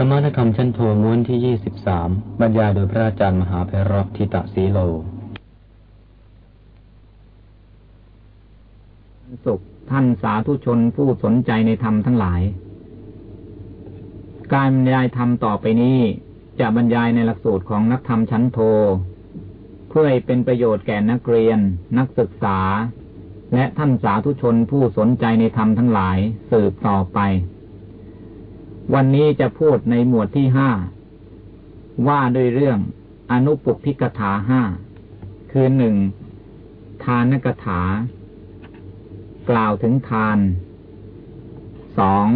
ธรรมะคำชั้นโทม้วนที่ยี่สิบสามบรรยายโดยพระอาจารย์มหาเพรทิตะสีโลสุขท่านสาธุชนผู้สนใจในธรรมทั้งหลาย การบรรยายธรรมต่อไปนี้จะบรรยายในหลักสูตรของนักธรรมชั้นโท เพื่อเป็นประโยชน์แก่นักเรียน นักศึกษา และท่านสาธุชนผู้สนใจในธรรมทั้งหลายสืบต่อไป วันนี้จะพูดในหมวดที่ห้า ว่าด้วยเรื่องอนุปุพิกถาห้า คือหนึ่งทานกถา กล่าวถึงทานสอง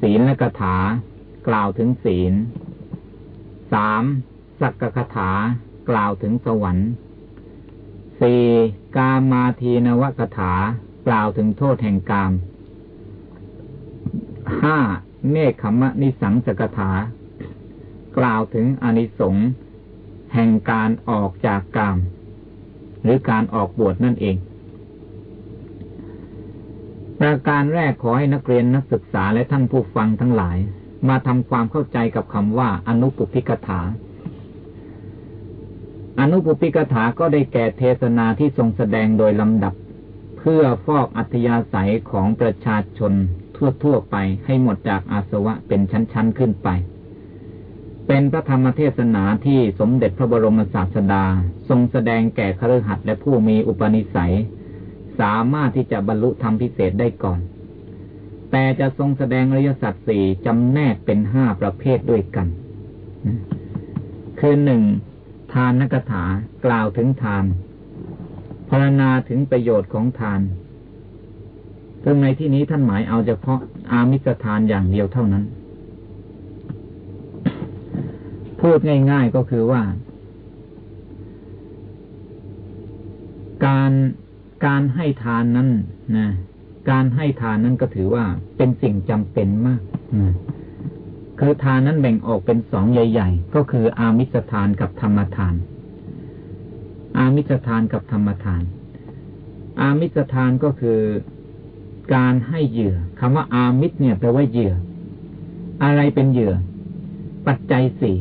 ศีลกถา กล่าวถึงศีลสามสักกถากล่าวถึงสวรรค์สี่กามาทีนวกถา กล่าวถึงโทษแห่งกามห้า เนคขมะนิสังสกถา กล่าวถึงอนิสงส์แห่งการออกจากกาม หรือการออกบวชนั่นเอง ประการแรกขอให้นักเรียนนักศึกษาและท่านผู้ฟังทั้งหลาย มาทำความเข้าใจกับคำว่าอนุปุพิกถา อนุปุพิกถาก็ได้แก่เทศนาที่ทรงแสดงโดยลำดับ เพื่อฟอกอัธยาศัยของประชาชน ทั่วๆไปให้หมดจากอาสวะเป็นชั้นๆขึ้นไป เป็นพระธรรมเทศนาที่สมเด็จพระบรมศาสดา ทรงแสดงแก่คฤหัสถ์และผู้มีอุปนิสัย สามารถที่จะบรรลุธรรมพิเศษได้ก่อน แต่จะทรงแสดงอริยสัจสี่จำแนกเป็นห้าประเภทด้วยกัน คือหนึ่งทานนักถากล่าวถึงทานพรณนาถึงประโยชน์ของทาน ซึ่งในที่นี้ท่านหมายเอาเฉพาะอามิสทานอย่างเดียวเท่านั้น พูดง่าย ๆก็คือว่า การการให้ทานนั้นนะการให้ทานนั้นก็ถือว่าเป็นสิ่งจำเป็นมากนะคือทานนั้นแบ่งออกเป็นสองใหญ่ ๆ ก็คืออามิสทานกับธรรมทาน อามิสทานกับธรรมทาน อามิสทานก็คือ การให้เหยื่อคำว่าอามิตรเนี่ยแปลว่าเหยื่อ อะไรเป็นเหยื่อ ปัจจัยสี่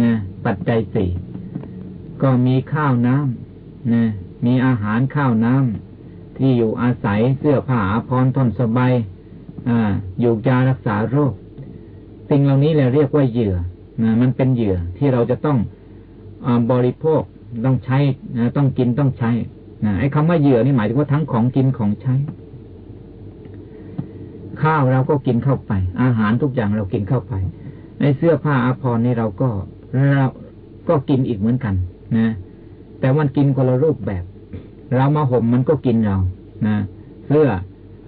นะปัจจัยสี่ก็มีข้าวน้ำนะมีอาหารข้าวน้ำที่อยู่อาศัยเสื้อผ้าอาภรณ์ท่อนสบายอ่าอยู่ยารักษาโรคสิ่งเหล่านี้เราเรียกว่าเหยื่อนะมันเป็นเหยื่อที่เราจะต้องอบริโภคต้องใช้นะต้องกินต้องใช้นะไอ้คำว่าเหยื่อนี่หมายถึงว่าทั้งของกินของใช้ ข้าวเราก็กินเข้าไป อาหารทุกอย่างเรากินเข้าไปในเสื้อผ้าอาภรณ์นี่เราก็เราก็กินอีกเหมือนกัน นะ แต่มันกินคนละรูปแบบ เรามาห่มมันก็กินเรา นะเสื้อ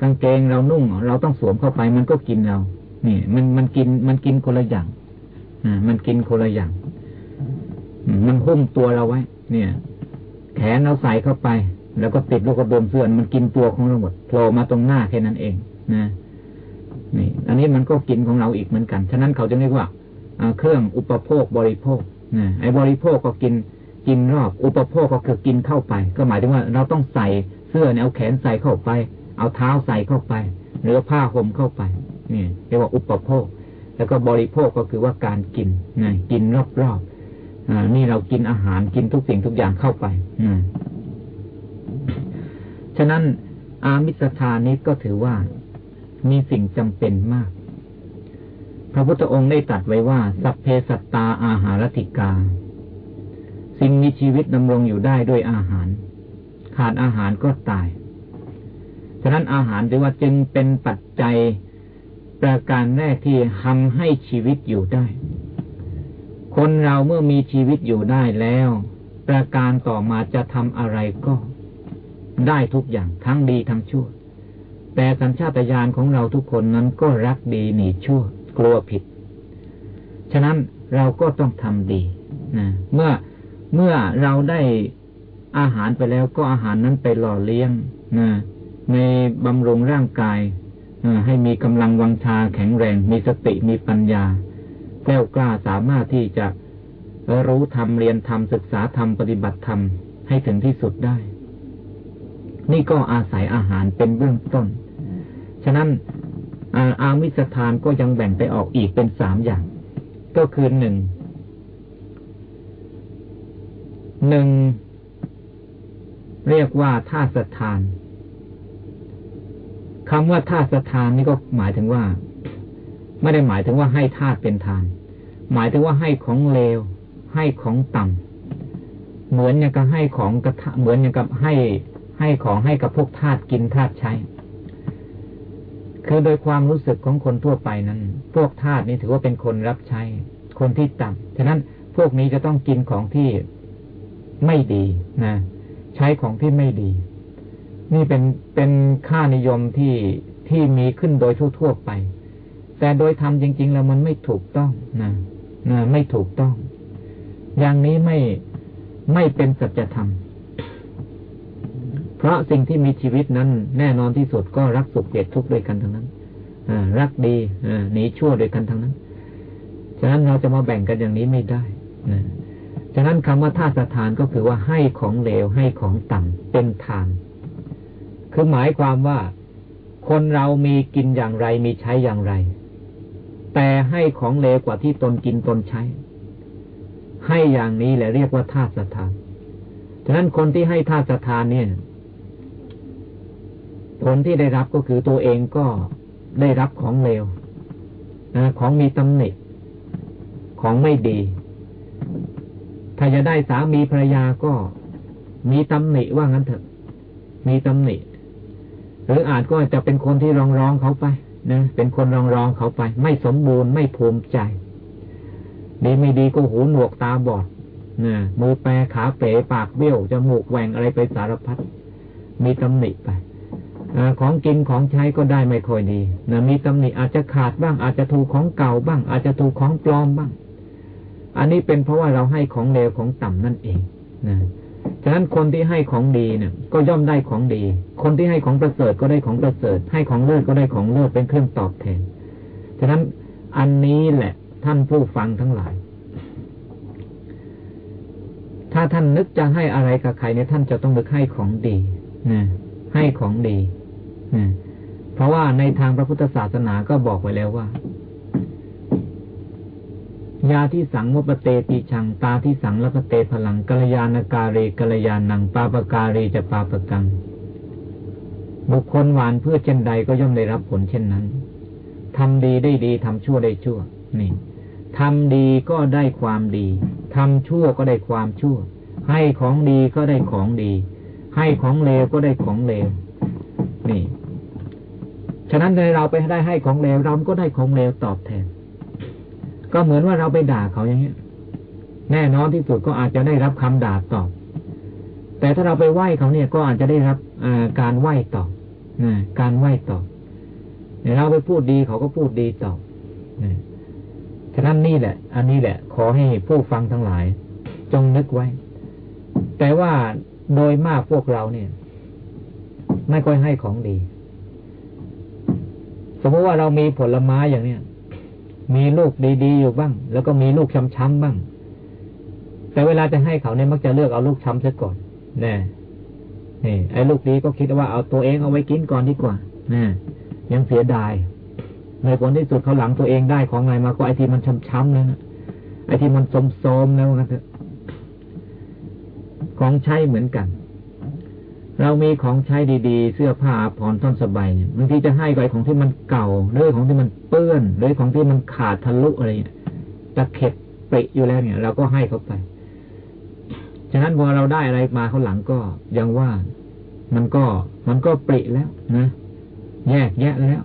กางเกงเรานุ่ง เราต้องสวมเข้าไป มันก็กินเรานี่มันมันกินมันกินคนละอย่างอ่ามันกินคนละอย่าง มันหุ้มตัวเราไว้ เนี่ย แขนเราใส่เข้าไป แล้วก็ติดลูกกระบมเสื้อมันกินตัวของเราหมดโผล่มาตรงหน้าแค่นั้นเอง นะ นี่ อันนี้มันก็กินของเราอีกเหมือนกัน ฉะนั้นเขาจะเรียกว่าเครื่องอุปโภคบริโภคนะไอ้บริโภคก็กินกินรอบ อุปโภคก็คือกินเข้าไป ก็หมายถึงว่าเราต้องใส่เสื้อเนี่ยเอาแขนใส่เข้าไป เอาเท้าใส่เข้าไปหรือผ้าห่มเข้าไปนี่เรียกว่าอุปโภค แล้วก็บริโภคก็คือว่าการกินนะกินรอบๆอ่านี่เรากินอาหารกินทุกสิ่งทุกอย่างเข้าไปนะฉะนั้นอามิสทานี้ก็ถือว่า มีสิ่งจำเป็นมาก พระพุทธองค์ได้ตรัสไว้ว่า สัพเพสัตตาอาหารติกา สิ่งมีชีวิตดำรงอยู่ได้ด้วยอาหาร ขาดอาหารก็ตาย ฉะนั้นอาหารถือว่าจึงเป็นปัจจัยประการแรกที่ทำให้ชีวิตอยู่ได้ คนเราเมื่อมีชีวิตอยู่ได้แล้ว ประการต่อมาจะทำอะไรก็ได้ทุกอย่างทั้งดีทั้งชั่ว แต่สัญชาตญาณของเราทุกคนนั้นก็รักดีหนีชั่ว กลัวผิด ฉะนั้นเราก็ต้องทำดีนะเมื่อเมื่อเราได้อาหารไปแล้วก็อาหารนั้นไปหล่อเลี้ยงนะในบำรุงร่างกายให้มีกำลังวังชาแข็งแรง มีสติมีปัญญาแก้วกล้าสามารถที่จะรู้ธรรมเรียนธรรมศึกษาธรรมปฏิบัติธรรมให้ถึงที่สุดได้ นี่ก็อาศัยอาหารเป็นเบื้องต้น ฉะนั้นอามิสทานก็ยังแบ่งไปออกอีกเป็นสามอย่าง ก็คือหนึ่งหนึ่งเรียกว่าท่าสถานคำว่าท่าสถานนี่ก็หมายถึงว่า ไม่ได้หมายถึงว่าให้ทาสเป็นทาน หมายถึงว่าให้ของเลว ให้ของต่ำเหมือนอย่างกับให้ของกระทะเหมือนอย่างกับให้ให้ของให้กับพวกทาสกินทาสใช้ คือโดยความรู้สึกของคนทั่วไปนั้น พวกทาสนี่ถือว่าเป็นคนรับใช้ คนที่ต่ำฉะนั้นพวกนี้จะต้องกินของที่ไม่ดีนะใช้ของที่ไม่ดี นี่เป็นเป็นค่านิยมที่ที่มีขึ้นโดยทั่วๆไป แต่โดยทำจริง ๆ แล้วมันไม่ถูกต้องนะนะไม่ถูกต้อง อย่างนี้ไม่ไม่เป็นสัจธรรม เพราะสิ่งที่มีชีวิตนั้น แน่นอนที่สุดก็รักสุขเกลียดทุกข์ด้วยกันทั้งนั้นรักดีหนีชั่วด้วยกันทั้งนั้น ฉะนั้นเราจะมาแบ่งกันอย่างนี้ไม่ได้นะฉะนั้นคำว่าท่าสถานก็คือว่าให้ของเหลวให้ของต่ำเป็นทาน คือหมายความว่าคนเรามีกินอย่างไรมีใช้อย่างไร แต่ให้ของเลวกว่าที่ตนกินตนใช้ ให้อย่างนี้แหละเรียกว่าท่าสถาน ฉะนั้นคนที่ให้ท่าสถานเนี่ย ผลที่ได้รับก็คือตัวเองก็ได้รับของเลวนะของมีตำหนิของไม่ดี ถ้าจะได้สามีภรรยาก็มีตำหนิว่างั้นเถอะ มีตำหนิ หรืออาจก็จะเป็นคนที่รองรองเขาไปนะเป็นคนรองรองเขาไป ไม่สมบูรณ์ไม่ภูมิใจดีไม่ดีก็หูหนวกตาบอดนะมือแปรขาเป๋ปากเบี้ยวจมูกแหว่งอะไรไปสารพัดมีตำหนิไป ของกินของใช้ก็ได้ไม่ค่อยดีนะมีตำหนิอาจจะขาดบ้างอาจจะถูกของเก่าบ้าง อาจจะถูกของปลอมบ้าง อันนี้เป็นเพราะว่าเราให้ของเลวของต่ำนั่นเองนะฉะนั้นคนที่ให้ของดีเนี่ยก็ย่อมได้ของดี คนที่ให้ของประเสริฐก็ได้ของประเสริฐ ให้ของเลิศก็ได้ของเลิศเป็นเครื่องตอบแทน ฉะนั้นอันนี้แหละท่านผู้ฟังทั้งหลาย ถ้าท่านนึกจะให้อะไรกับใครเนี่ยท่านจะต้องนึกให้ของดีนะให้ของดี เพราะว่าในทางพระพุทธศาสนาก็บอกไว้แล้วว่า ยาที่สังมุปเตติชังตาที่สังละปเตพลังกัลยาณการีกัลยาณังปาปการีจะปาปกัง บุคคลหวานเพื่อเช่นใดก็ย่อมได้รับผลเช่นนั้นทำดีได้ดีทำชั่วได้ชั่ว นี่ทำดีก็ได้ความดีทำชั่วก็ได้ความชั่ว ให้ของดีก็ได้ของดี ให้ของเลวก็ได้ของเลว นี่ ฉะนั้นในเราไปได้ให้ของเลวเราก็ได้ของเลวตอบแทน ก็เหมือนว่าเราไปด่าเขาอย่างนี้ย แน่นอนที่สุดก็อาจจะได้รับคำด่าตอบ แต่ถ้าเราไปไหว้เขาเนี่ยก็อาจจะได้รับการไหว้ตอบการไหว้ตอบเราไปพูดดีเขาก็พูดดีตอบฉะนั้นนี่แหละ อันนี้แหละ ขอให้ผู้ฟังทั้งหลาย จงนึกไว้ แต่ว่าโดยมากพวกเราเนี่ย ไม่ค่อยให้ของดี สมมติว่าเรามีผลไม้อย่างเนี้ยมีลูกดีๆอยู่บ้าง แล้วก็มีลูกช้ำๆบ้าง แต่เวลาจะให้เขาเนี่ยมักจะเลือกเอาลูกช้ำซะก่อนแน่นี่ไอ้ลูกดีก็คิดว่าเอาตัวเองเอาไว้กินก่อนดีกว่านะยังเสียดาย ในผลที่สุดเขาหลังตัวเองได้ของอะไรมาก็ไอ้ที่มันช้ำๆนั่นะไอ้ที่มันโสมๆแล้วนเถอะของใช้เหมือนกัน เรามีของใช้ดีๆ เสื้อผ้าผ่อนท่อนสบายบางทีจะให้ไปของที่มันเก่าหรือของที่มันเปื้อนหรือของที่มันขาดทะลุอะไรเนี่ยตะเข็บปริอยู่แล้วเนี่ย เราก็ให้เขาไป ฉะนั้นพอเราได้อะไรมาเขาหลังก็ยังว่ามันก็มันก็ปริแล้วนะแยกแยะแล้ว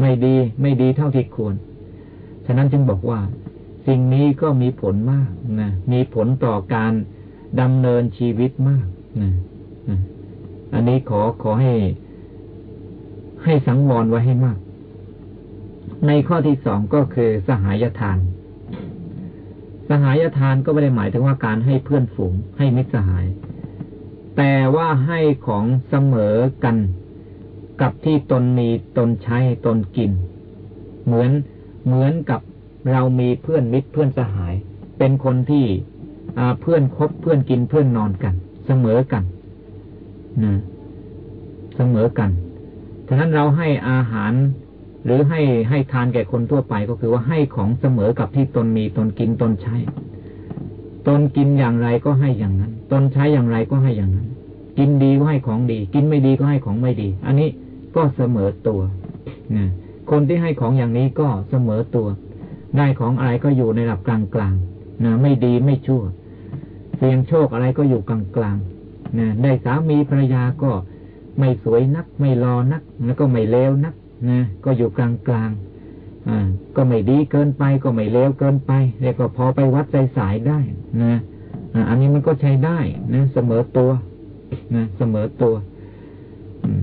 ไม่ดีไม่ดีเท่าที่ควร ฉะนั้นจึงบอกว่า สิ่งนี้ก็มีผลมากนะมีผลต่อการดำเนินชีวิตมากนะ อันนี้ขอขอให้ ให้สังวรไว้ให้มาก ในข้อที่สองก็คือสหายทาน สหายทานก็ไม่ได้หมายถึงว่าการให้เพื่อนฝูง ให้มิตรสหาย แต่ว่าให้ของเสมอกันกับที่ตนมีตนใช้ตนกิน เหมือนเหมือนกับเรามีเพื่อนมิตรเพื่อนสหาย เป็นคนที่เพื่อนคบเพื่อนกินเพื่อนนอนกัน เสมอกัน นะเสมอกันฉะนั้นเราให้อาหารหรือให้ให้ทานแก่คนทั่วไปก็คือว่าให้ของเสมอกับที่ตนมีตนกินตนใช้ ตนกินอย่างไรก็ให้อย่างนั้น ตนใช้อย่างไรก็ให้อย่างนั้น กินดีก็ให้ของดี กินไม่ดีก็ให้ของไม่ดี อันนี้ก็เสมอตัวนะคนที่ให้ของอย่างนี้ก็เสมอตัว ได้ของอะไรก็อยู่ในระดับกลางๆนะไม่ดีไม่ชั่วเสี่ยงโชคอะไรก็อยู่กลางๆ นะได้สามีภรรยาก็ไม่สวยนัก ไม่รอนัก แล้วก็ไม่เลวนักนะก็อยู่กลางกลางก็ไม่ดีเกินไปก็ไม่เลวเกินไปเรียกว่าพอไปวัดใจสายได้นะอันนี้มันก็ใช้ได้นะเสมอตัวนะเสมอตัว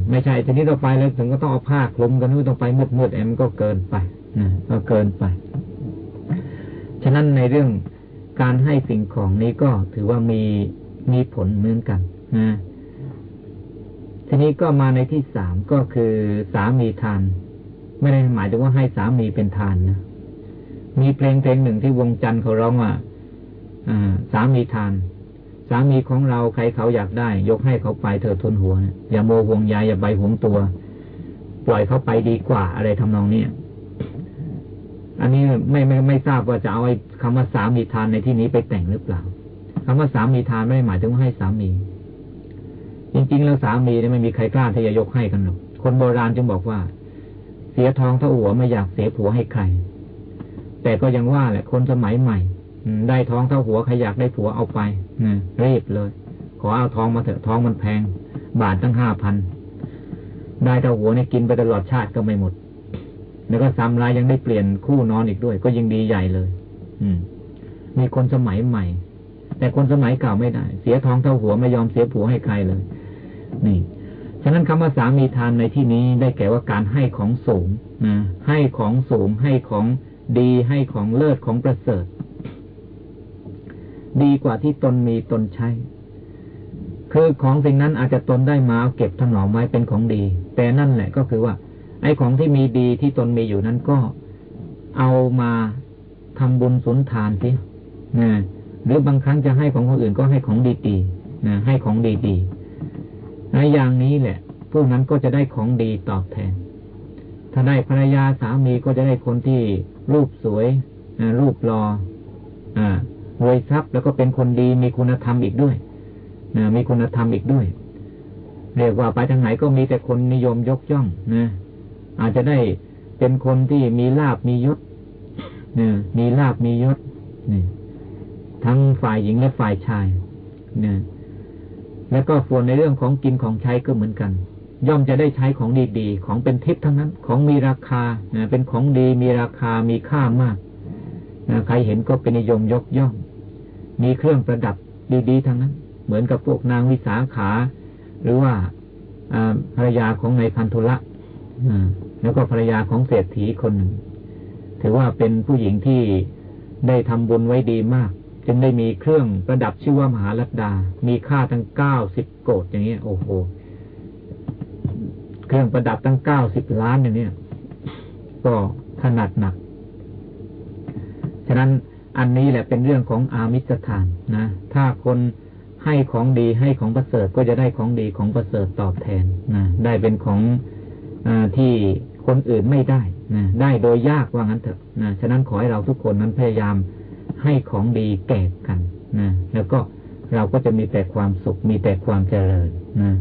ไม่ใช่ทีนี้เราไปแล้วถึงก็ต้องเอาผ้าคลุมกันต้องไปมืดมืดแอมก็เกินไปนะก็เกินไป ฉะนั้นในเรื่องการให้สิ่งของนี้ก็ถือว่ามีมีผลเหมือนกัน นะทีนี้ก็มาในที่สามก็คือสามีทาน ไม่ได้หมายถึงว่าให้สามีเป็นทานนะมีเพลงเพลงหนึ่งที่วงจันทร์เขาร้องว่าสามีทาน สามีของเราใครเขาอยากได้ ยกให้เขาไปเธอทุนหัวนะอย่าโมห่วงยายอย่าใบห่วงตัว ปล่อยเขาไปดีกว่าอะไรทำนองนี้อันนี้ไม่ไม่ไม่ทราบว่าจะเอาไอ้คำว่าสามีทานในที่นี้ไปแต่งหรือเปล่าคำว่าสามีทานไม่ได้หมายถึงว่าให้สามี จริงๆแล้วสามีเนี่ยไม่มีใครกล้าที่จะยกให้กันหรอกคนโบราณจึงบอกว่า เสียทองเท่าหัวไม่อยากเสียผัวให้ใคร แต่ก็ยังว่าแหละ คนสมัยใหม่ได้ท้องเท่าหัวใครอยากได้ผัวเอาไปรีบเลย ขอเอาทองมาเถอะทองมันแพง บาทตั้งห้าพันได้เท่าหัวเนี่ยกินไปตลอดชาติก็ไม่หมด แล้วก็ซ้ำรายยังได้เปลี่ยนคู่นอนอีกด้วย ก็ยังดีใหญ่เลย อืมมีคนสมัยใหม่ แต่คนสมัยเก่าไม่ได้ เสียท้องเท่าหัวไม่ยอมเสียผัวให้ใครเลย นี่ฉะนั้นคำว่าสามีทานในที่นี้ได้แก่ว่าการให้ของสูงนะให้ของสูงให้ของดีให้ของเลิศของประเสริฐ ดีกว่าที่ตนมีตนใช้ คือของสิ่งนั้นอาจจะตนได้มาเก็บถนอมไว้เป็นของดี แต่นั่นแหละก็คือว่า ไอ้ของที่มีดีที่ตนมีอยู่นั้นก็เอามาทำบุญสุนทานสินะหรือบางครั้งจะให้ของคนอื่นก็ให้ของดีๆนะให้ของดีๆ อย่างนี้แหละพวกนั้นก็จะได้ของดีตอบแทน ถ้าได้ภรรยาสามีก็จะได้คนที่รูปสวยรูปรอรวยทรัพย์แล้วก็เป็นคนดีมีคุณธรรมอีกด้วยมีคุณธรรมอีกด้วย เรียกว่าไปทางไหนก็มีแต่คนนิยมยกย่องนะอาจจะได้เป็นคนที่มีลาบมียศนี่ยมีลาบมียศนี่ทั้งฝ่ายหญิงและฝ่ายชายนี่ย แล้วก็ส่วนในเรื่องของกินของใช้ก็เหมือนกัน ย่อมจะได้ใช้ของดีๆ ของเป็นทิพย์ทั้งนั้น ของมีราคาเป็นของดีมีราคามีค่ามากใครเห็นก็เป็นนิยมยกย่อง มีเครื่องประดับดีๆ ทั้งนั้น เหมือนกับพวกนางวิสาขา หรือว่าภรรยาของนายพันธุละแล้วก็ภรรยาของเศรษฐีคนหนึ่ง ถือว่าเป็นผู้หญิงที่ได้ทำบุญไว้ดีมาก จึงได้มีเครื่องประดับชื่อว่ามหาลัดดา มีค่าตั้งเก้าสิบโกดอย่างเงี้ย โอ้โห เครื่องประดับตั้งเก้าสิบล้านอย่างเนี้ยก็ขนาดหนัก ฉะนั้นอันนี้แหละเป็นเรื่องของอามิสทานนะ ถ้าคนให้ของดีให้ของประเสริฐก็จะได้ของดีของประเสริฐตอบแทนนะ ได้เป็นของอที่คนอื่นไม่ได้นะ ได้โดยยากว่างั้นเถอะนะ ฉะนั้นขอให้เราทุกคนนั้นพยายาม ให้ของดีแก่กันนะแล้วก็เราก็จะมีแต่ความสุขมีแต่ความเจริญนะ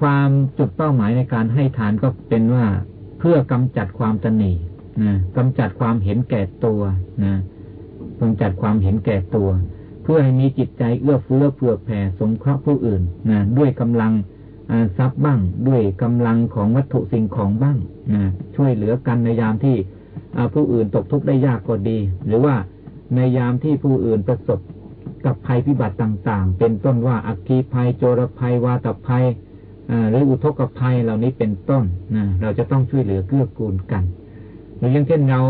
ความจุดเป้าหมายในการให้ทานก็เป็นว่าเพื่อกำจัดความตนีนะกำจัดความเห็นแก่ตัวนะกำจัดความเห็นแก่ตัว เพื่อให้มีจิตใจเอื้อเฟื้อเผื่อแผ่สงเคราะห์ผู้อื่นนะด้วยกำลังทรัพย์บ้าง ด้วยกำลังของวัตถุสิ่งของบ้างนะช่วยเหลือกันในยามที่ผู้อื่นตกทุกข์ได้ยากก็ดี หรือว่า ในยามที่ผู้อื่นประสบกับภัยพิบัติต่างๆ เป็นต้นว่าอัคคีภัย โจรภัย วาตภัยหรืออุทกภัยเหล่านี้เป็นต้นนะเราจะต้องช่วยเหลือเกื้อกูลกัน หรืออย่างเช่นเรา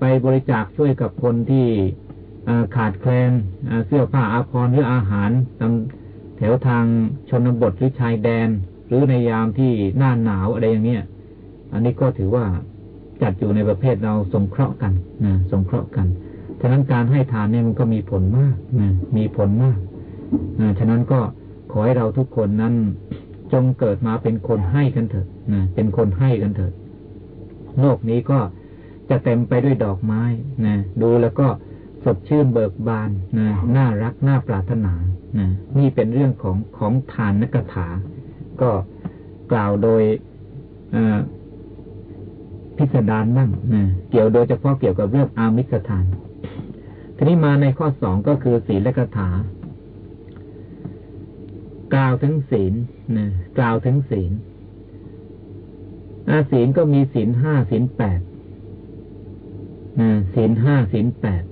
ไปบริจาคช่วยกับคนที่ขาดแคลนเสื้อผ้าอาภรณ์หรืออาหารตามแถวทางชนบทหรือชายแดน หรือในยามที่หน้าหนาวอะไรอย่างเนี้ยอันนี้ก็ถือว่าจัดอยู่ในประเภทเราสงเคราะห์กันนะสงเคราะห์กัน ฉะนั้นการให้ทานเนี่ยมันก็มีผลมากนะมีผลมากนะฉะนั้นก็ขอให้เราทุกคนนั้นจงเกิดมาเป็นคนให้กันเถิดนะเป็นคนให้กันเถิดโลกนี้ก็จะเต็มไปด้วยดอกไม้นะดูแล้วก็สดชื่นเบิกบานนะน่ารักน่าปรารถนานะนี่เป็นเรื่องของของทานนักถา ก็กล่าวโดยพิสดารบ้างนะเกี่ยวโดยเฉพาะเกี่ยวกับเรื่องอามิสทาน ทีนี้มาในข้อสองก็คือศีลและคาถากล่าวถึงศีลนะกล่าวถึงศีลอาศีลก็มีศีลห้าศีลแปดศีลห้าศีลแปด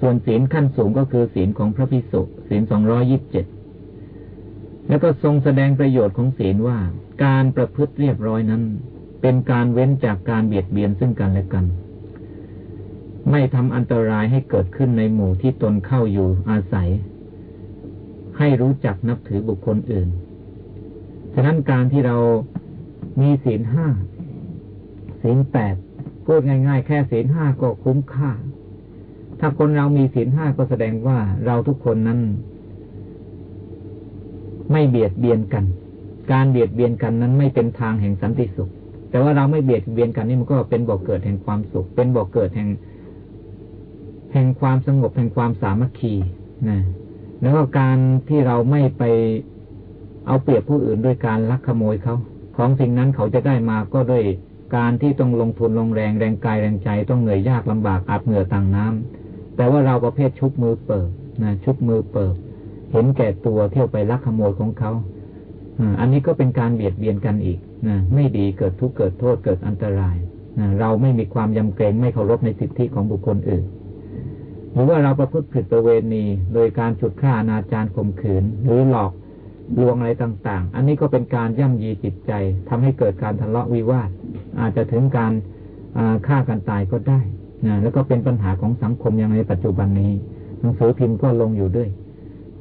ส่วนศีลขั้นสูงก็คือศีลของพระพิสุศีลสองร้อยิบเจ็ดแล้วก็ทรงแสดงประโยชน์ของศีลว่า การประพฤติเรียบร้อยนั้น เป็นการเว้นจากการเบียดเบียนซึ่งกันและกัน ไม่ทำอันตรายให้เกิดขึ้นในหมู่ที่ตนเข้าอยู่อาศัย ให้รู้จักนับถือบุคคลอื่น ฉะนั้นการที่เรามีศีลห้าศีลแปดพูดง่าย ๆ แค่ศีลห้าก็คุ้มค่า ถ้าคนเรามีศีลห้าก็แสดงว่าเราทุกคนนั้น ไม่เบียดเบียนกัน การเบียดเบียนกันนั้นไม่เป็นทางแห่งสันติสุข แต่ว่าเราไม่เบียดเบียนกันนี่มันก็เป็นบ่อกเกิดแห่งความสุข เป็นบ่อกเกิดแห่ง แห่งความสงบแห่งความสามัคคีนะแล้วก็การที่เราไม่ไปเอาเปรียบผู้อื่นด้วยการลักขโมยเขา ของสิ่งนั้นเขาจะได้มาก็ด้วยการที่ต้องลงทุนลงแรงแรงกายแรงใจต้องเหนื่อยยากลำบากอาบเหงื่อต่างน้ำแต่ว่าเราประเภทชุบมือเปิดนะชุบมือเปิดเห็นแก่ตัวเที่ยวไปลักขโมยของเขาอันนี้ก็เป็นการเบียดเบียนกันอีกนะไม่ดีเกิดทุกข์เกิดโทษเกิดอันตรายนะเราไม่มีความยำเกรงไม่เคารพในสิทธิของบุคคลอื่น หรือว่าเราประพฤติผิดประเวณี โดยการฉุดฆ่าอนาจารข่มขืน หรือหลอกลวงอะไรต่าง ๆ อันนี้ก็เป็นการย่ำยีจิตใจทำให้เกิดการทะเลาะวิวาท อาจจะถึงการฆ่ากันตายก็ได้นะแล้วก็เป็นปัญหาของสังคมอย่างในปัจจุบันนี้หนังสือพิมพ์ก็ลงอยู่ด้วย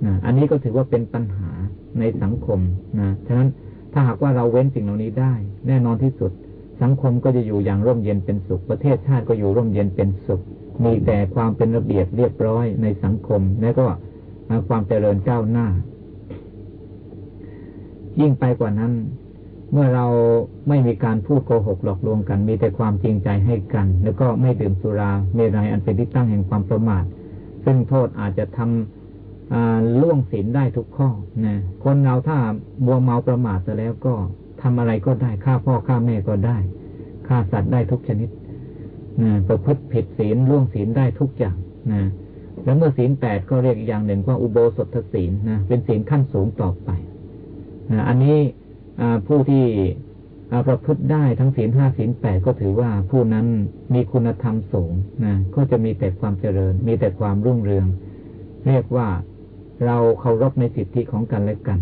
นะอันนี้ก็ถือว่าเป็นปัญหาในสังคมนะฉะนั้นถ้าหากว่าเราเว้นสิ่งเหล่านี้ได้ แน่นอนที่สุด สังคมก็จะอยู่อย่างร่มเย็นเป็นสุข ประเทศชาติก็อยู่ร่มเย็นเป็นสุข มีแต่ความเป็นระเบียบเรียบร้อยในสังคม และก็ความเจริญก้าวหน้า ยิ่งไปกว่านั้น เมื่อเราไม่มีการพูดโกหกหลอกลวงกัน มีแต่ความจริงใจให้กัน แล้วก็ไม่ดื่มสุราเมรัยอันเป็นที่ตั้งแห่งความประมาท ซึ่งโทษอาจจะทำล่วงศีลได้ทุกข้อนะคนเราถ้าบัวเมาประมาทแล้วก็ทำอะไรก็ได้ฆ่าพ่อฆ่าแม่ก็ได้ฆ่าสัตว์ได้ทุกชนิด ประพฤติผิดศีลล่วงศีลได้ทุกอย่างนะแล้วเมื่อศีลแปดก็เรียกอีกอย่างหนึ่งว่าอุโบสถศีลนะเป็นศีลขั้นสูงต่อไปอันนี้ผู้ที่ประพฤติได้ทั้งศีลห้าศีลแปดก็ถือว่าผู้นั้นมีคุณธรรมสูงนะก็จะมีแต่ความเจริญ มีแต่ความรุ่งเรือง เรียกว่าเราเคารพในสิทธิของกันและกัน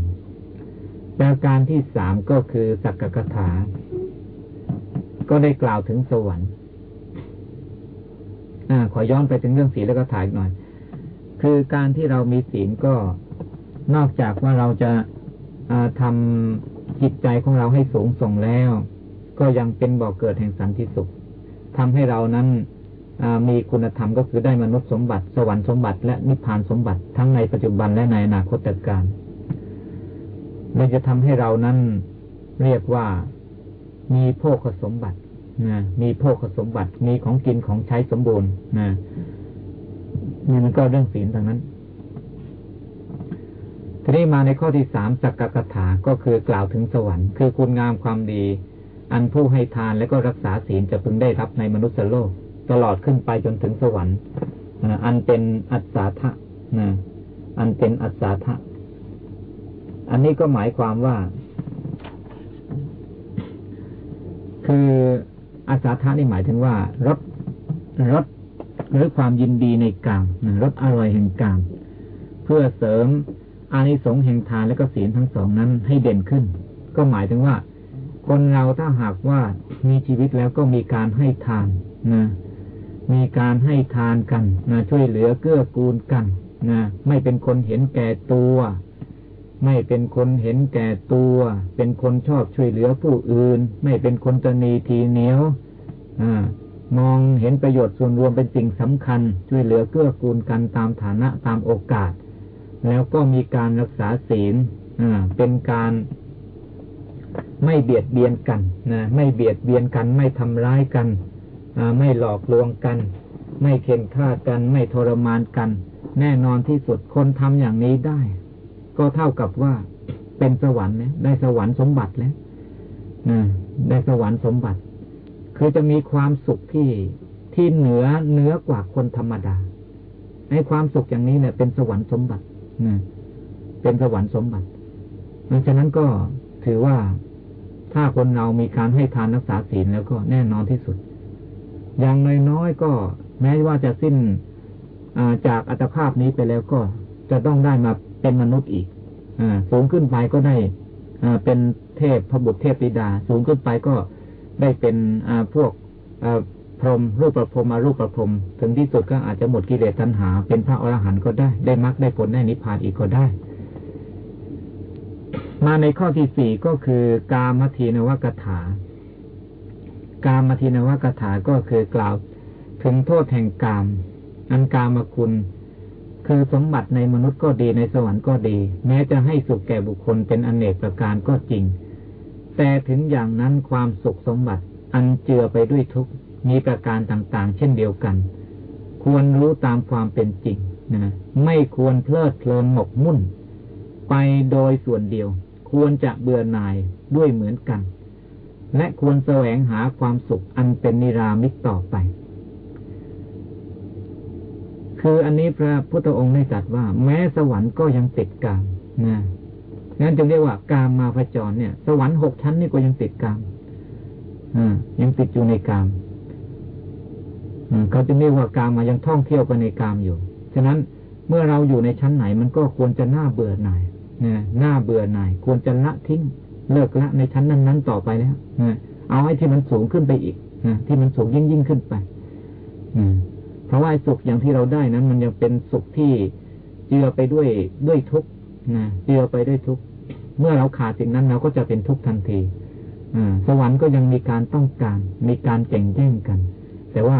ประการที่สามก็คือสักกถา ก็ได้กล่าวถึงสวรรค์ ขอย้อนไปถึงเรื่องศีลแล้วก็ถ่ายหน่อย คือการที่เรามีศีลก็นอกจากว่าเราจะทำจิตใจของเราให้สูงส่งแล้ว ก็ยังเป็นบ่อกเกิดแห่งสันติสุขทำให้เรานั้นมีคุณธรรมก็คือได้มนุษย์สมบัติ สวรรค์สมบัติ และนิพพานสมบัติทั้งในปัจจุบันและในอนาคตการมันจะทำให้เรานั้นเรียกว่ามีโภคสมบัติ นะมีโภคสมบัติ มีของกินของใช้สมบูรณ์นะนี่มันก็เรื่องศีลทางนั้น ทีนี้มาในข้อที่สามสักกะถาก็คือกล่าวถึงสวรรค์ คือคุณงามความดี อันผู้ให้ทานและก็รักษาศีลจะพึงได้รับในมนุษย์โลก ตลอดขึ้นไปจนถึงสวรรค์อันเป็นอัศทะนะอันเป็นอัศทะอันนี้ก็หมายความว่า คือ อาสาทะนี่หมายถึงว่ารสรสหรือความยินดีในกามรสอร่อยแห่งกาม เพื่อเสริมอานิสงส์แห่งทานและก็ศีลทั้งสองนั้นให้เด่นขึ้น ก็หมายถึงว่า คนเราถ้าหากว่ามีชีวิตแล้วก็มีการให้ทานนะมีการให้ทานกันนะช่วยเหลือเกื้อกูลกันนะไม่เป็นคนเห็นแก่ตัว ไม่เป็นคนเห็นแก่ตัว เป็นคนชอบช่วยเหลือผู้อื่น ไม่เป็นคนตนีทีเหนียวอมองเห็นประโยชน์ส่วนรวมเป็นสิ่งสำคัญ ช่วยเหลือเกื้อกูลกันตามฐานะตามโอกาส แล้วก็มีการรักษาศีลเป็นการไม่เบียดเบียนกันนะไม่เบียดเบียนกัน ไม่ทำร้ายกันไม่หลอกลวงกัน ไม่เข็นฆ่ากัน ไม่ทรมานกัน แน่นอนที่สุดคนทำอย่างนี้ได้ ก็เท่ากับว่าเป็นสวรรค์แล้วได้สวรรค์สมบัติแล้วได้สวรรค์สมบัติ คือจะมีความสุขที่ที่เหนือเหนือกว่าคนธรรมดาในความสุขอย่างนี้เนี่ยเป็นสวรรค์สมบัติเป็นสวรรค์สมบัติดังนั้นก็ถือว่าถ้าคนเรามีการให้ทานรักษาศีลแล้วก็แน่นอนที่สุด อย่างน้อยๆก็ แม้ว่าจะสิ้นจากอัตภาพนี้ไปแล้วก็จะต้องได้มา เป็นมนุษย์อีกอสูงขึ้นไปก็ได้เป็นเทพพระบุตรเทพธิดา สูงขึ้นไปก็ได้เป็นพวกพรหมรูปประพรมมารูปประพรมถึงที่สุดก็อาจจะหมดกิเลสตัณหา เป็นพระอรหันต์ก็ได้ ได้มรรคได้ผลได้นิพพานอีกก็ได้ มาในข้อที่สี่ก็คือกามทีนวกถา กามทีนวกถาก็คือกล่าว ถึงโทษแห่งกาม อันกามคุณ คือสมบัติในมนุษย์ก็ดีในสวรรค์ก็ดี แม้จะให้สุขแก่บุคคลเป็นอนเนกประการก็จริง แต่ถึงอย่างนั้นความสุขสมบัติ อันเจือไปด้วยทุกมีประการต่างๆ เช่นเดียวกัน ควรรู้ตามความเป็นจริงนะไม่ควรเพลิดเพลินหมกมุ่น ไปโดยส่วนเดียว ควรจะเบื่อหน่ายด้วยเหมือนกัน และควรแสวงหาความสุขอันเป็นนิรามิตต่อไป คืออันนี้พระพุทธองค์ได้ตรัสว่า แม้สวรรค์ก็ยังติดกามนะงั้นจึงเรียกว่ากามมาพจรเนี่ย สวรรค์หกชั้นนี่ก็ยังติดกามอ่ายังติดอยู่ในกามเขาจะเรียกว่ากามมายังท่องเที่ยวไปในกามอยู่ ฉะนั้นเมื่อเราอยู่ในชั้นไหนมันก็ควรจะน่าเบื่อหน่ายนะน่าเบื่อหน่าย ควรจะละทิ้ง เลิกละในชั้นนั้นๆต่อไปแล้วนะเอาให้ที่มันสูงขึ้นไปอีกนะที่มันสูงยิ่งยิ่งขึ้นไปเพ ราะว่าสุขอย่างที่เราได้นั้นมันยังเป็นสุขที่เจือไปด้วยด้วยทุกข์นะเจือไปด้วยทุกข์เมื่อเราขาดสิ่งนั้นเราก็จะเป็นทุกข์ทันทีอสวรรค์ก็ยังมีการต้องการ มีการแข่งแย่งกัน แต่ว่า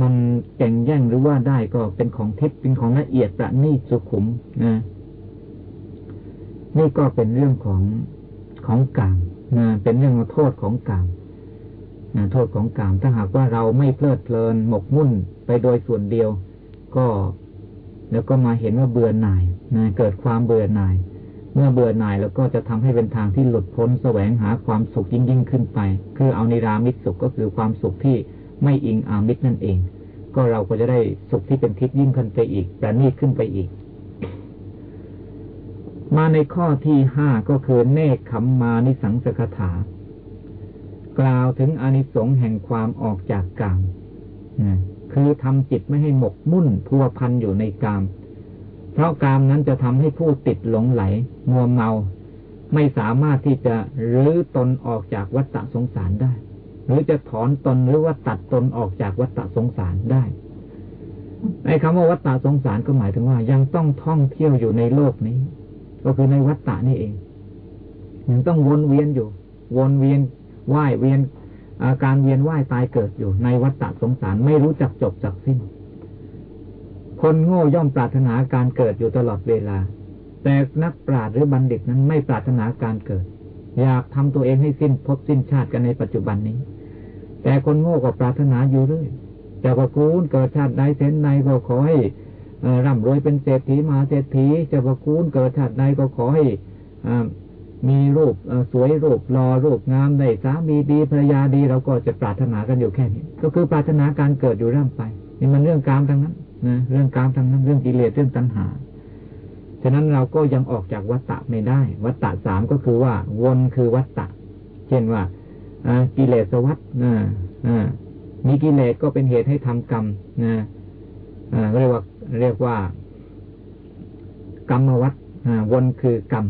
มันแก่งแย่งหรือว่าได้ก็เป็นของทิพย์เป็นของละเอียดประณีตสุขุมนะนี่ก็เป็นเรื่องของของกามนะเป็นเรื่องโทษของกามนะโทษของกามถ้าหากว่าเราไม่เพลิดเพลินหมกมุ่น โดยส่วนเดียว ก็ แล้วก็มาเห็นว่าเบื่อหน่ายนะเกิดความเบื่อหน่าย เมื่อเบื่อหน่ายแล้วก็จะทำให้เป็นทางที่หลุดพ้นแสวงหาความสุขยิ่งยิ่งขึ้นไป คือเอานิรามิตสุขก็คือความสุขที่ไม่อิงอามิตรนั่นเอง ก็เราก็จะได้สุขที่เป็นทิพย์ยิ่งขึ้นไปอีกประณีตขึ้นไปอีก มาในข้อที่ห้าก็คือเนคขมมานิสังสกถากล่าวถึงอนิสงส์แห่งความออกจากกาม คือทำจิตไม่ให้หมกมุ่นพัวพันอยู่ในกาม เพราะกามนั้นจะทำให้ผู้ติดหลงไหล มัวเมา ไม่สามารถที่จะรื้อตนออกจากวัฏสงสารได้ หรือจะถอนตนหรือว่าตัดตนออกจากวัฏสงสารได้ไอ้คำว่าวัฏสงสารก็หมายถึงว่า ยังต้องท่องเที่ยวอยู่ในโลกนี้ ก็คือในวัฏฏะนี่เอง ยังต้องวนเวียนอยู่ วนเวียนว่ายเวียน อาการเวียนว่ายตายเกิดอยู่ในวัฏฏะสงสารไม่รู้จักจบจักสิ้น คนโง่ย่อมปรารถนาการเกิดอยู่ตลอดเวลา แต่นักปราชญ์หรือบัณฑิตนั้นไม่ปรารถนาการเกิด อยากทำตัวเองให้สิ้นพบสิ้นชาติกันในปัจจุบันนี้ แต่คนโง่ก็ปรารถนาอยู่เรื่อยจะว่ากูนเกิดชาติใดเส้นในก็ขอให้ร่ำรวยเป็นเศรษฐีมาเศรษฐีจะว่ากูนเกิดชาติใดก็ขอให้ มีรูปสวยรูปรอรูปงามได้สามีดีภรรยาดีเราก็จะปรารถนากันอยู่แค่นี้ ก็คือปรารถนาการเกิดอยู่ร่ำไปนี่มันเรื่องกามทั้งนั้นนะเรื่องกามทั้งนั้นเรื่องกิเลสเรื่องตัณหาฉะนั้นเราก็ยังออกจากวัฏฏะไม่ได้ วัฏฏะสามก็คือว่า วนคือวัฏฏะเช่นว่ากิเลสวัฏมีกิเลสก็เป็นเหตุให้ทำกรรมนะเรียกว่าเรียกว่ากรรมวัฏวนคือกรรม